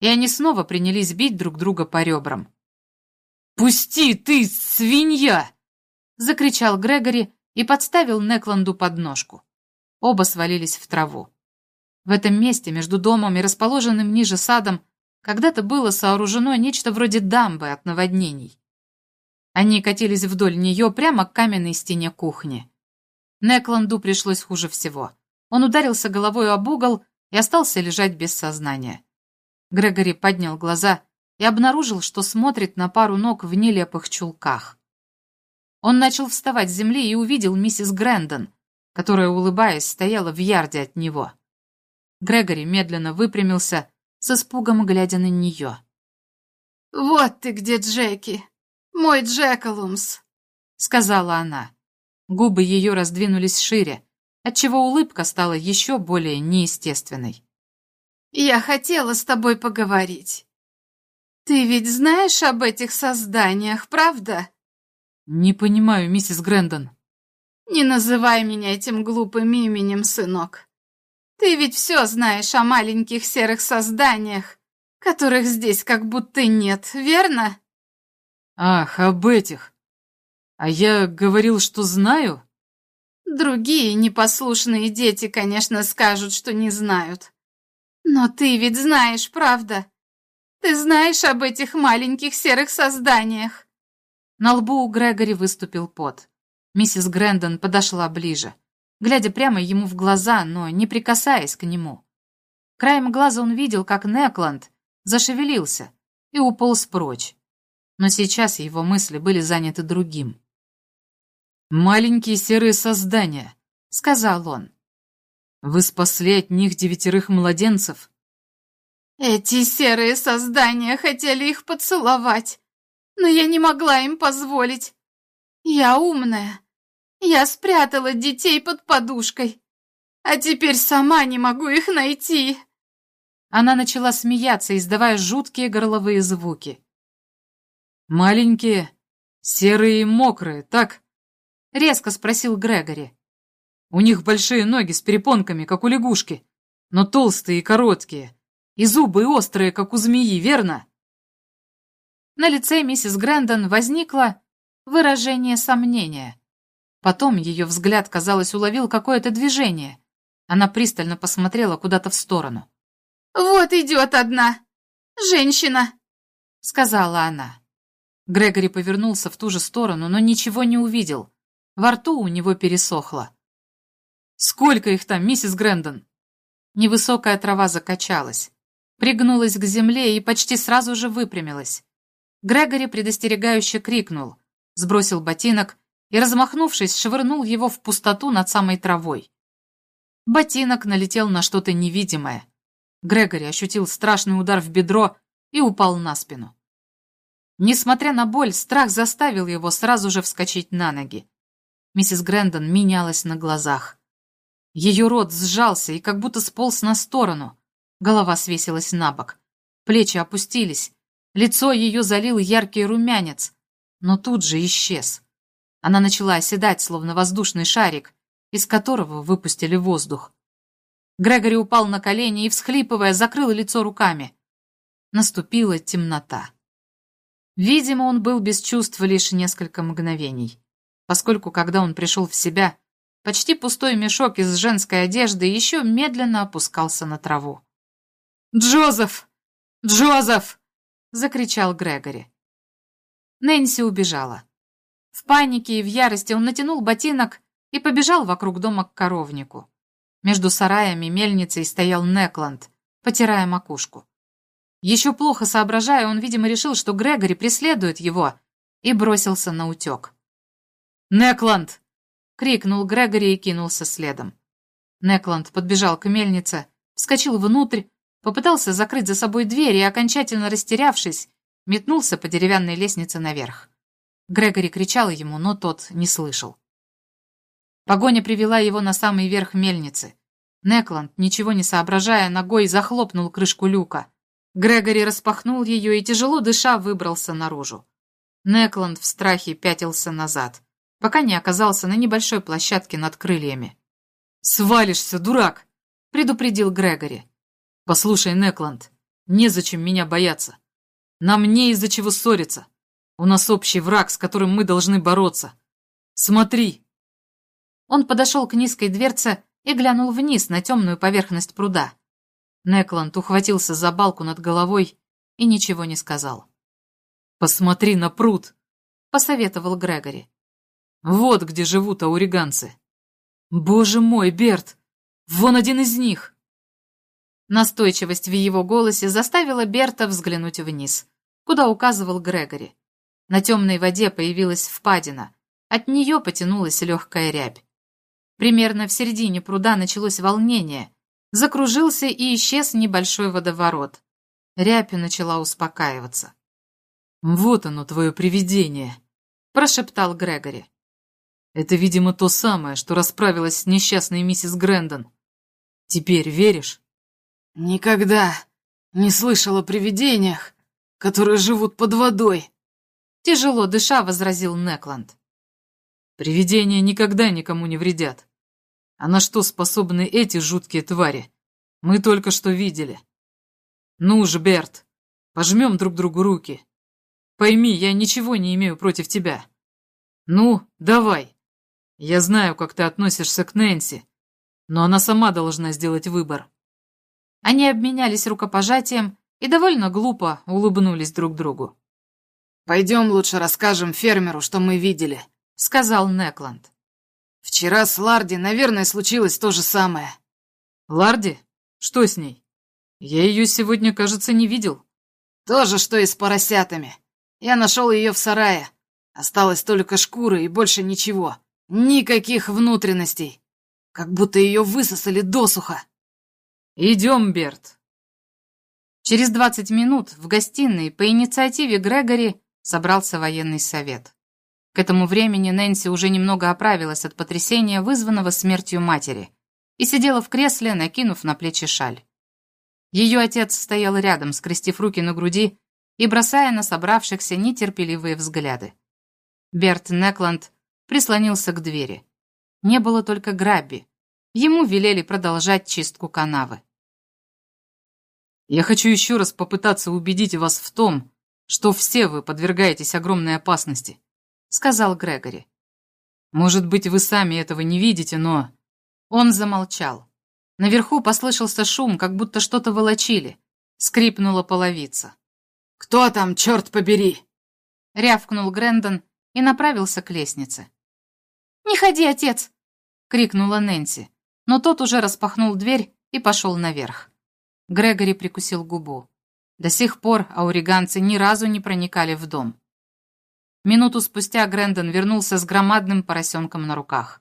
и они снова принялись бить друг друга по ребрам. «Пусти, ты, свинья!» — закричал Грегори и подставил Некланду подножку. Оба свалились в траву. В этом месте, между домом и расположенным ниже садом, когда-то было сооружено нечто вроде дамбы от наводнений. Они катились вдоль нее прямо к каменной стене кухни. Некланду пришлось хуже всего. Он ударился головой об угол и остался лежать без сознания. Грегори поднял глаза и обнаружил, что смотрит на пару ног в нелепых чулках. Он начал вставать с земли и увидел миссис Грэндон, которая, улыбаясь, стояла в ярде от него. Грегори медленно выпрямился, с испугом глядя на нее. «Вот ты где, Джеки! Мой Джекалумс!» — сказала она. Губы ее раздвинулись шире, отчего улыбка стала еще более неестественной. «Я хотела с тобой поговорить. Ты ведь знаешь об этих созданиях, правда?» «Не понимаю, миссис Грэндон». «Не называй меня этим глупым именем, сынок. Ты ведь все знаешь о маленьких серых созданиях, которых здесь как будто нет, верно?» «Ах, об этих! А я говорил, что знаю?» Другие непослушные дети, конечно, скажут, что не знают. Но ты ведь знаешь, правда? Ты знаешь об этих маленьких серых созданиях?» На лбу у Грегори выступил пот. Миссис Грэндон подошла ближе, глядя прямо ему в глаза, но не прикасаясь к нему. Краем глаза он видел, как Некланд зашевелился и уполз прочь. Но сейчас его мысли были заняты другим. «Маленькие серые создания», — сказал он. «Вы спасли от них девятерых младенцев?» «Эти серые создания хотели их поцеловать, но я не могла им позволить. Я умная. Я спрятала детей под подушкой, а теперь сама не могу их найти». Она начала смеяться, издавая жуткие горловые звуки. «Маленькие, серые и мокрые, так?» — резко спросил Грегори. «У них большие ноги с перепонками, как у лягушки, но толстые и короткие, и зубы острые, как у змеи, верно?» На лице миссис Грэндон возникло выражение сомнения. Потом ее взгляд, казалось, уловил какое-то движение. Она пристально посмотрела куда-то в сторону. «Вот идет одна! Женщина!» — сказала она. Грегори повернулся в ту же сторону, но ничего не увидел. Во рту у него пересохло. «Сколько их там, миссис Грэндон?» Невысокая трава закачалась, пригнулась к земле и почти сразу же выпрямилась. Грегори предостерегающе крикнул, сбросил ботинок и, размахнувшись, швырнул его в пустоту над самой травой. Ботинок налетел на что-то невидимое. Грегори ощутил страшный удар в бедро и упал на спину. Несмотря на боль, страх заставил его сразу же вскочить на ноги. Миссис Грэндон менялась на глазах. Ее рот сжался и как будто сполз на сторону. Голова свесилась на бок. Плечи опустились. Лицо ее залил яркий румянец, но тут же исчез. Она начала оседать, словно воздушный шарик, из которого выпустили воздух. Грегори упал на колени и, всхлипывая, закрыл лицо руками. Наступила темнота. Видимо, он был без чувств лишь несколько мгновений, поскольку, когда он пришел в себя, почти пустой мешок из женской одежды еще медленно опускался на траву. «Джозеф! Джозеф!» — закричал Грегори. Нэнси убежала. В панике и в ярости он натянул ботинок и побежал вокруг дома к коровнику. Между сараями и мельницей стоял Некланд, потирая макушку. Еще плохо соображая, он, видимо, решил, что Грегори преследует его, и бросился на утек. «Некланд!» — крикнул Грегори и кинулся следом. Некланд подбежал к мельнице, вскочил внутрь, попытался закрыть за собой дверь и, окончательно растерявшись, метнулся по деревянной лестнице наверх. Грегори кричал ему, но тот не слышал. Погоня привела его на самый верх мельницы. Некланд, ничего не соображая, ногой захлопнул крышку люка. Грегори распахнул ее и, тяжело дыша, выбрался наружу. Некланд в страхе пятился назад, пока не оказался на небольшой площадке над крыльями. «Свалишься, дурак!» — предупредил Грегори. «Послушай, Некланд, незачем меня бояться. Нам не из-за чего ссориться. У нас общий враг, с которым мы должны бороться. Смотри!» Он подошел к низкой дверце и глянул вниз на темную поверхность пруда. Некланд ухватился за балку над головой и ничего не сказал. «Посмотри на пруд!» — посоветовал Грегори. «Вот где живут ауриганцы. Боже мой, Берт! Вон один из них!» Настойчивость в его голосе заставила Берта взглянуть вниз, куда указывал Грегори. На темной воде появилась впадина. От нее потянулась легкая рябь. Примерно в середине пруда началось волнение. Закружился и исчез небольшой водоворот. Рябь начала успокаиваться. «Вот оно, твое привидение», — прошептал Грегори. «Это, видимо, то самое, что расправилась с несчастной миссис Грэндон. Теперь веришь?» «Никогда не слышал о привидениях, которые живут под водой», — тяжело дыша возразил Некланд. «Привидения никогда никому не вредят. А на что способны эти жуткие твари? Мы только что видели. Ну же, Берт, пожмем друг другу руки. Пойми, я ничего не имею против тебя. Ну, давай. Я знаю, как ты относишься к Нэнси, но она сама должна сделать выбор. Они обменялись рукопожатием и довольно глупо улыбнулись друг другу. «Пойдем лучше расскажем фермеру, что мы видели», — сказал Некланд. Вчера с Ларди, наверное, случилось то же самое. Ларди? Что с ней? Я ее сегодня, кажется, не видел. То же, что и с поросятами. Я нашел ее в сарае. Осталась только шкура и больше ничего. Никаких внутренностей. Как будто ее высосали досуха. Идем, Берт. Через двадцать минут в гостиной по инициативе Грегори собрался военный совет. К этому времени Нэнси уже немного оправилась от потрясения, вызванного смертью матери, и сидела в кресле, накинув на плечи шаль. Ее отец стоял рядом, скрестив руки на груди и бросая на собравшихся нетерпеливые взгляды. Берт Некланд прислонился к двери. Не было только Грабби. Ему велели продолжать чистку канавы. «Я хочу еще раз попытаться убедить вас в том, что все вы подвергаетесь огромной опасности», сказал Грегори. «Может быть, вы сами этого не видите, но...» Он замолчал. Наверху послышался шум, как будто что-то волочили. Скрипнула половица. «Кто там, черт побери?» Рявкнул Грэндон и направился к лестнице. «Не ходи, отец!» — крикнула Нэнси, но тот уже распахнул дверь и пошел наверх. Грегори прикусил губу. До сих пор ауриганцы ни разу не проникали в дом. Минуту спустя Грэндон вернулся с громадным поросенком на руках.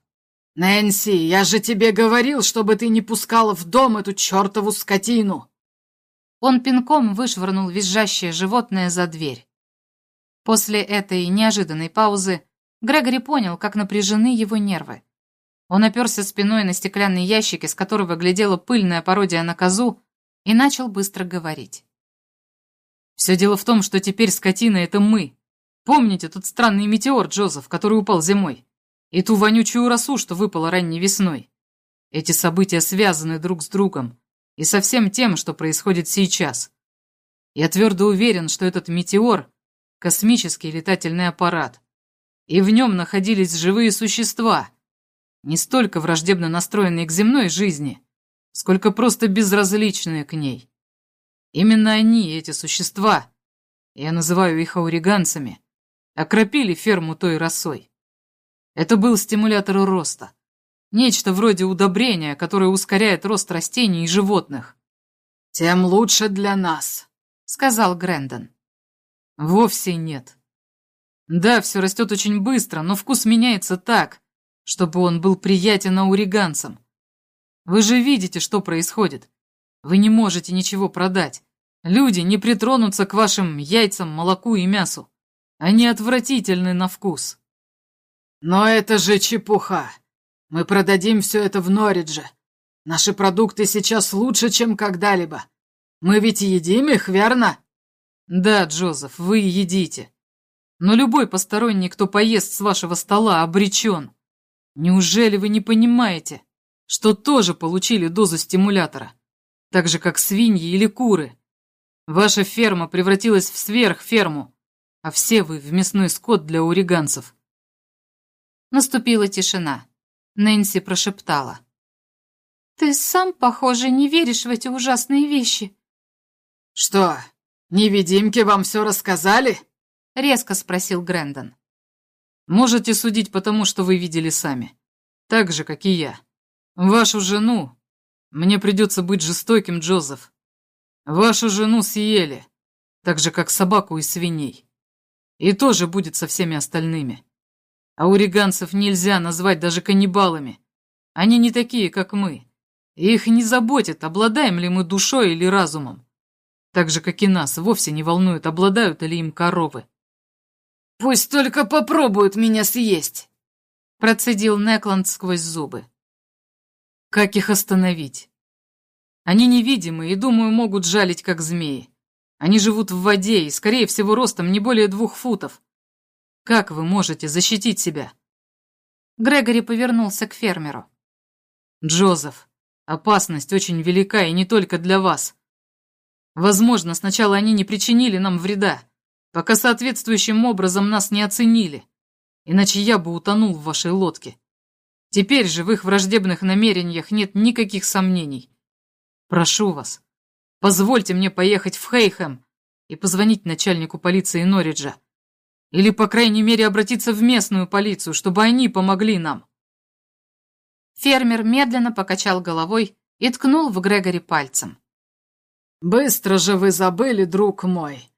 «Нэнси, я же тебе говорил, чтобы ты не пускала в дом эту чертову скотину!» Он пинком вышвырнул визжащее животное за дверь. После этой неожиданной паузы Грегори понял, как напряжены его нервы. Он оперся спиной на стеклянный ящик, из которого глядела пыльная пародия на козу, и начал быстро говорить. «Все дело в том, что теперь скотина — это мы. Помните тот странный метеор, Джозеф, который упал зимой? И ту вонючую росу, что выпала ранней весной? Эти события связаны друг с другом и со всем тем, что происходит сейчас. Я твердо уверен, что этот метеор — космический летательный аппарат, и в нем находились живые существа, не столько враждебно настроенные к земной жизни, сколько просто безразличные к ней. Именно они, эти существа, я называю их ауриганцами, окропили ферму той росой. Это был стимулятор роста, нечто вроде удобрения, которое ускоряет рост растений и животных. «Тем лучше для нас», — сказал Грэндон. «Вовсе нет. Да, все растет очень быстро, но вкус меняется так, чтобы он был приятен ауриганцам. Вы же видите, что происходит. Вы не можете ничего продать. Люди не притронутся к вашим яйцам, молоку и мясу. Они отвратительны на вкус. Но это же чепуха. Мы продадим все это в Норридже. Наши продукты сейчас лучше, чем когда-либо. Мы ведь едим их, верно? Да, Джозеф, вы едите. Но любой посторонний, кто поест с вашего стола, обречен. Неужели вы не понимаете, что тоже получили дозу стимулятора? Так же, как свиньи или куры. Ваша ферма превратилась в сверхферму, а все вы в мясной скот для уриганцев. Наступила тишина. Нэнси прошептала. «Ты сам, похоже, не веришь в эти ужасные вещи». «Что, невидимки вам все рассказали?» — резко спросил Грэндон. «Можете судить по тому, что вы видели сами. Так же, как и я. Вашу жену... Мне придется быть жестоким, Джозеф. Вашу жену съели, так же, как собаку и свиней. И тоже будет со всеми остальными. А уриганцев нельзя назвать даже каннибалами. Они не такие, как мы. И их не заботит, обладаем ли мы душой или разумом. Так же, как и нас, вовсе не волнует, обладают ли им коровы. «Пусть только попробуют меня съесть!» Процедил Некланд сквозь зубы. «Как их остановить? Они невидимы и, думаю, могут жалить, как змеи. Они живут в воде и, скорее всего, ростом не более двух футов. Как вы можете защитить себя?» Грегори повернулся к фермеру. «Джозеф, опасность очень велика и не только для вас. Возможно, сначала они не причинили нам вреда, пока соответствующим образом нас не оценили, иначе я бы утонул в вашей лодке. Теперь же в их враждебных намерениях нет никаких сомнений. Прошу вас, позвольте мне поехать в Хейхэм и позвонить начальнику полиции Норриджа. Или, по крайней мере, обратиться в местную полицию, чтобы они помогли нам. Фермер медленно покачал головой и ткнул в Грегори пальцем. «Быстро же вы забыли, друг мой,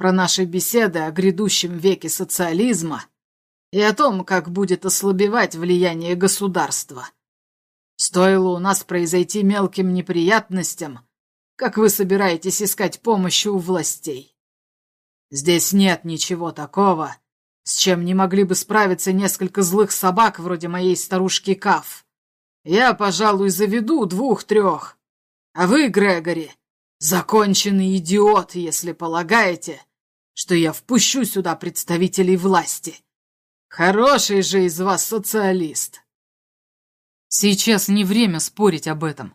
про наши беседы о грядущем веке социализма и о том, как будет ослабевать влияние государства. Стоило у нас произойти мелким неприятностям, как вы собираетесь искать помощи у властей. Здесь нет ничего такого, с чем не могли бы справиться несколько злых собак вроде моей старушки Каф. Я, пожалуй, заведу двух-трех. А вы, Грегори, законченный идиот, если полагаете, что я впущу сюда представителей власти. Хороший же из вас социалист. Сейчас не время спорить об этом,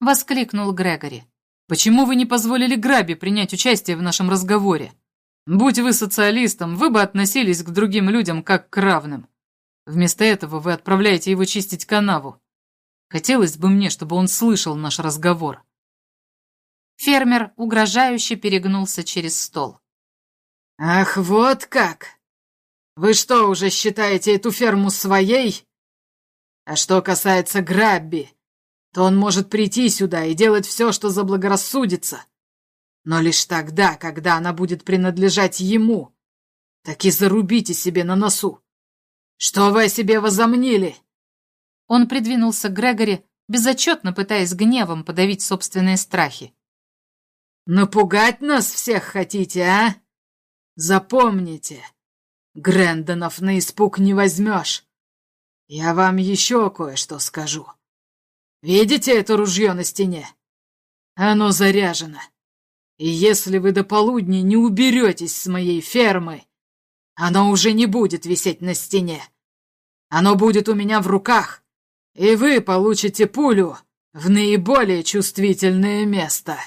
воскликнул Грегори. Почему вы не позволили Граби принять участие в нашем разговоре? Будь вы социалистом, вы бы относились к другим людям как к равным. Вместо этого вы отправляете его чистить канаву. Хотелось бы мне, чтобы он слышал наш разговор. Фермер угрожающе перегнулся через стол. «Ах, вот как! Вы что, уже считаете эту ферму своей? А что касается Грабби, то он может прийти сюда и делать все, что заблагорассудится. Но лишь тогда, когда она будет принадлежать ему. Так и зарубите себе на носу. Что вы о себе возомнили?» Он придвинулся к Грегори, безотчетно пытаясь гневом подавить собственные страхи. «Напугать нас всех хотите, а? Запомните, Грэндонов на испуг не возьмешь. Я вам еще кое-что скажу. Видите это ружье на стене? Оно заряжено. И если вы до полудня не уберетесь с моей фермы, оно уже не будет висеть на стене. Оно будет у меня в руках, и вы получите пулю в наиболее чувствительное место.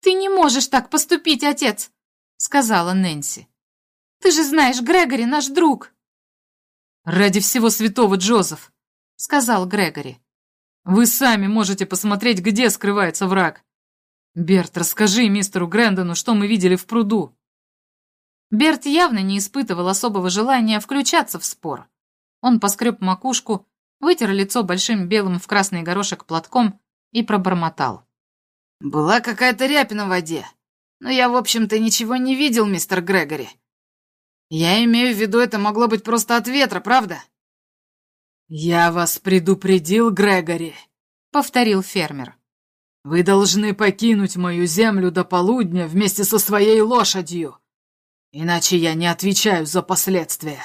«Ты не можешь так поступить, отец», — сказала Нэнси. «Ты же знаешь, Грегори наш друг». «Ради всего святого, Джозеф», — сказал Грегори. «Вы сами можете посмотреть, где скрывается враг. Берт, расскажи мистеру Грэндону, что мы видели в пруду». Берт явно не испытывал особого желания включаться в спор. Он поскреб макушку, вытер лицо большим белым в красный горошек платком и пробормотал. «Была какая-то рябина в воде, но я, в общем-то, ничего не видел, мистер Грегори. Я имею в виду, это могло быть просто от ветра, правда?» «Я вас предупредил, Грегори», — повторил фермер. «Вы должны покинуть мою землю до полудня вместе со своей лошадью, иначе я не отвечаю за последствия».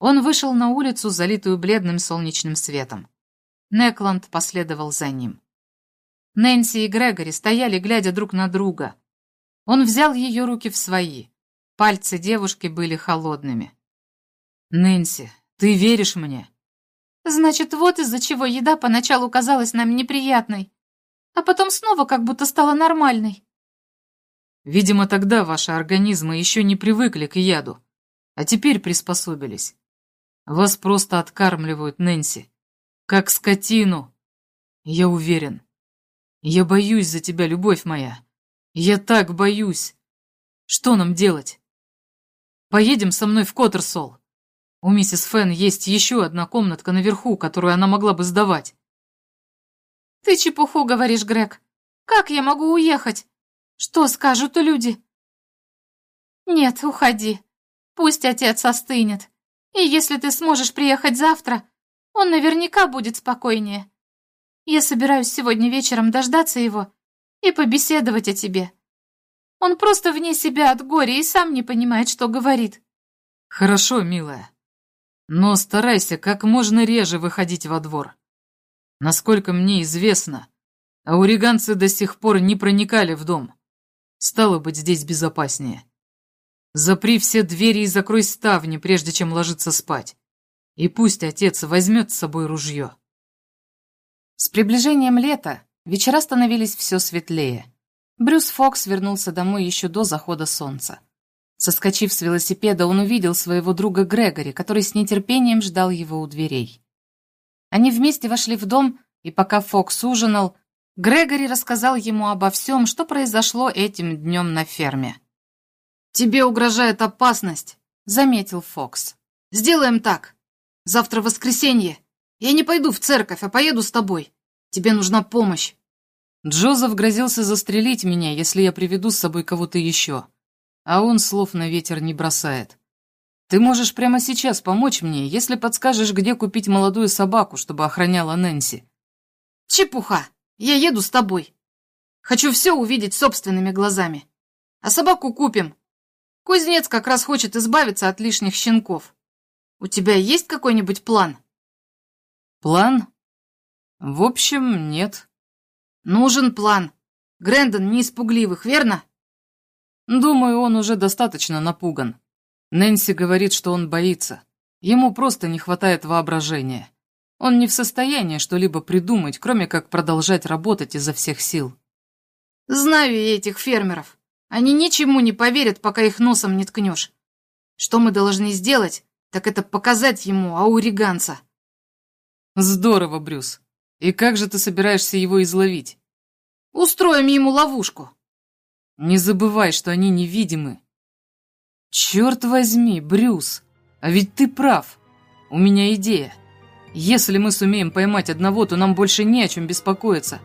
Он вышел на улицу, залитую бледным солнечным светом. Некланд последовал за ним. Нэнси и Грегори стояли, глядя друг на друга. Он взял ее руки в свои. Пальцы девушки были холодными. «Нэнси, ты веришь мне?» «Значит, вот из-за чего еда поначалу казалась нам неприятной, а потом снова как будто стала нормальной». «Видимо, тогда ваши организмы еще не привыкли к яду, а теперь приспособились. Вас просто откармливают, Нэнси. Как скотину. Я уверен. Я боюсь за тебя, любовь моя. Я так боюсь. Что нам делать? Поедем со мной в Коттерсол. У миссис Фен есть еще одна комнатка наверху, которую она могла бы сдавать. Ты чепуху говоришь, Грег. Как я могу уехать? Что скажут люди? Нет, уходи. Пусть отец остынет. И если ты сможешь приехать завтра, он наверняка будет спокойнее. Я собираюсь сегодня вечером дождаться его и побеседовать о тебе. Он просто вне себя от горя и сам не понимает, что говорит. Хорошо, милая. Но старайся как можно реже выходить во двор. Насколько мне известно, ауриганцы до сих пор не проникали в дом. Стало быть, здесь безопаснее. Запри все двери и закрой ставни, прежде чем ложиться спать. И пусть отец возьмет с собой ружье. С приближением лета вечера становились все светлее. Брюс Фокс вернулся домой еще до захода солнца. Соскочив с велосипеда, он увидел своего друга Грегори, который с нетерпением ждал его у дверей. Они вместе вошли в дом, и пока Фокс ужинал, Грегори рассказал ему обо всем, что произошло этим днем на ферме. «Тебе угрожает опасность», — заметил Фокс. «Сделаем так. Завтра воскресенье. Я не пойду в церковь, а поеду с тобой. Тебе нужна помощь». Джозеф грозился застрелить меня, если я приведу с собой кого-то еще. А он слов на ветер не бросает. Ты можешь прямо сейчас помочь мне, если подскажешь, где купить молодую собаку, чтобы охраняла Нэнси. Чепуха! Я еду с тобой. Хочу все увидеть собственными глазами. А собаку купим, Кузнец как раз хочет избавиться от лишних щенков. У тебя есть какой-нибудь план? План? В общем, нет. Нужен план. Грэндон не испугливых, верно? Думаю, он уже достаточно напуган. Нэнси говорит, что он боится. Ему просто не хватает воображения. Он не в состоянии что-либо придумать, кроме как продолжать работать изо всех сил. Знаю я этих фермеров. Они ничему не поверят, пока их носом не ткнешь. Что мы должны сделать, так это показать ему ауриганца. Здорово, Брюс. И как же ты собираешься его изловить? Устроим ему ловушку. Не забывай, что они невидимы. Черт возьми, Брюс, а ведь ты прав. У меня идея. Если мы сумеем поймать одного, то нам больше не о чем беспокоиться.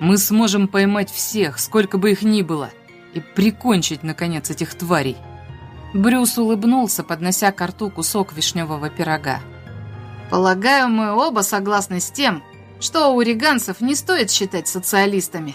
Мы сможем поймать всех, сколько бы их ни было — и прикончить, наконец, этих тварей. Брюс улыбнулся, поднося к рту кусок вишневого пирога. Полагаю, мы оба согласны с тем, что уриганцев не стоит считать социалистами.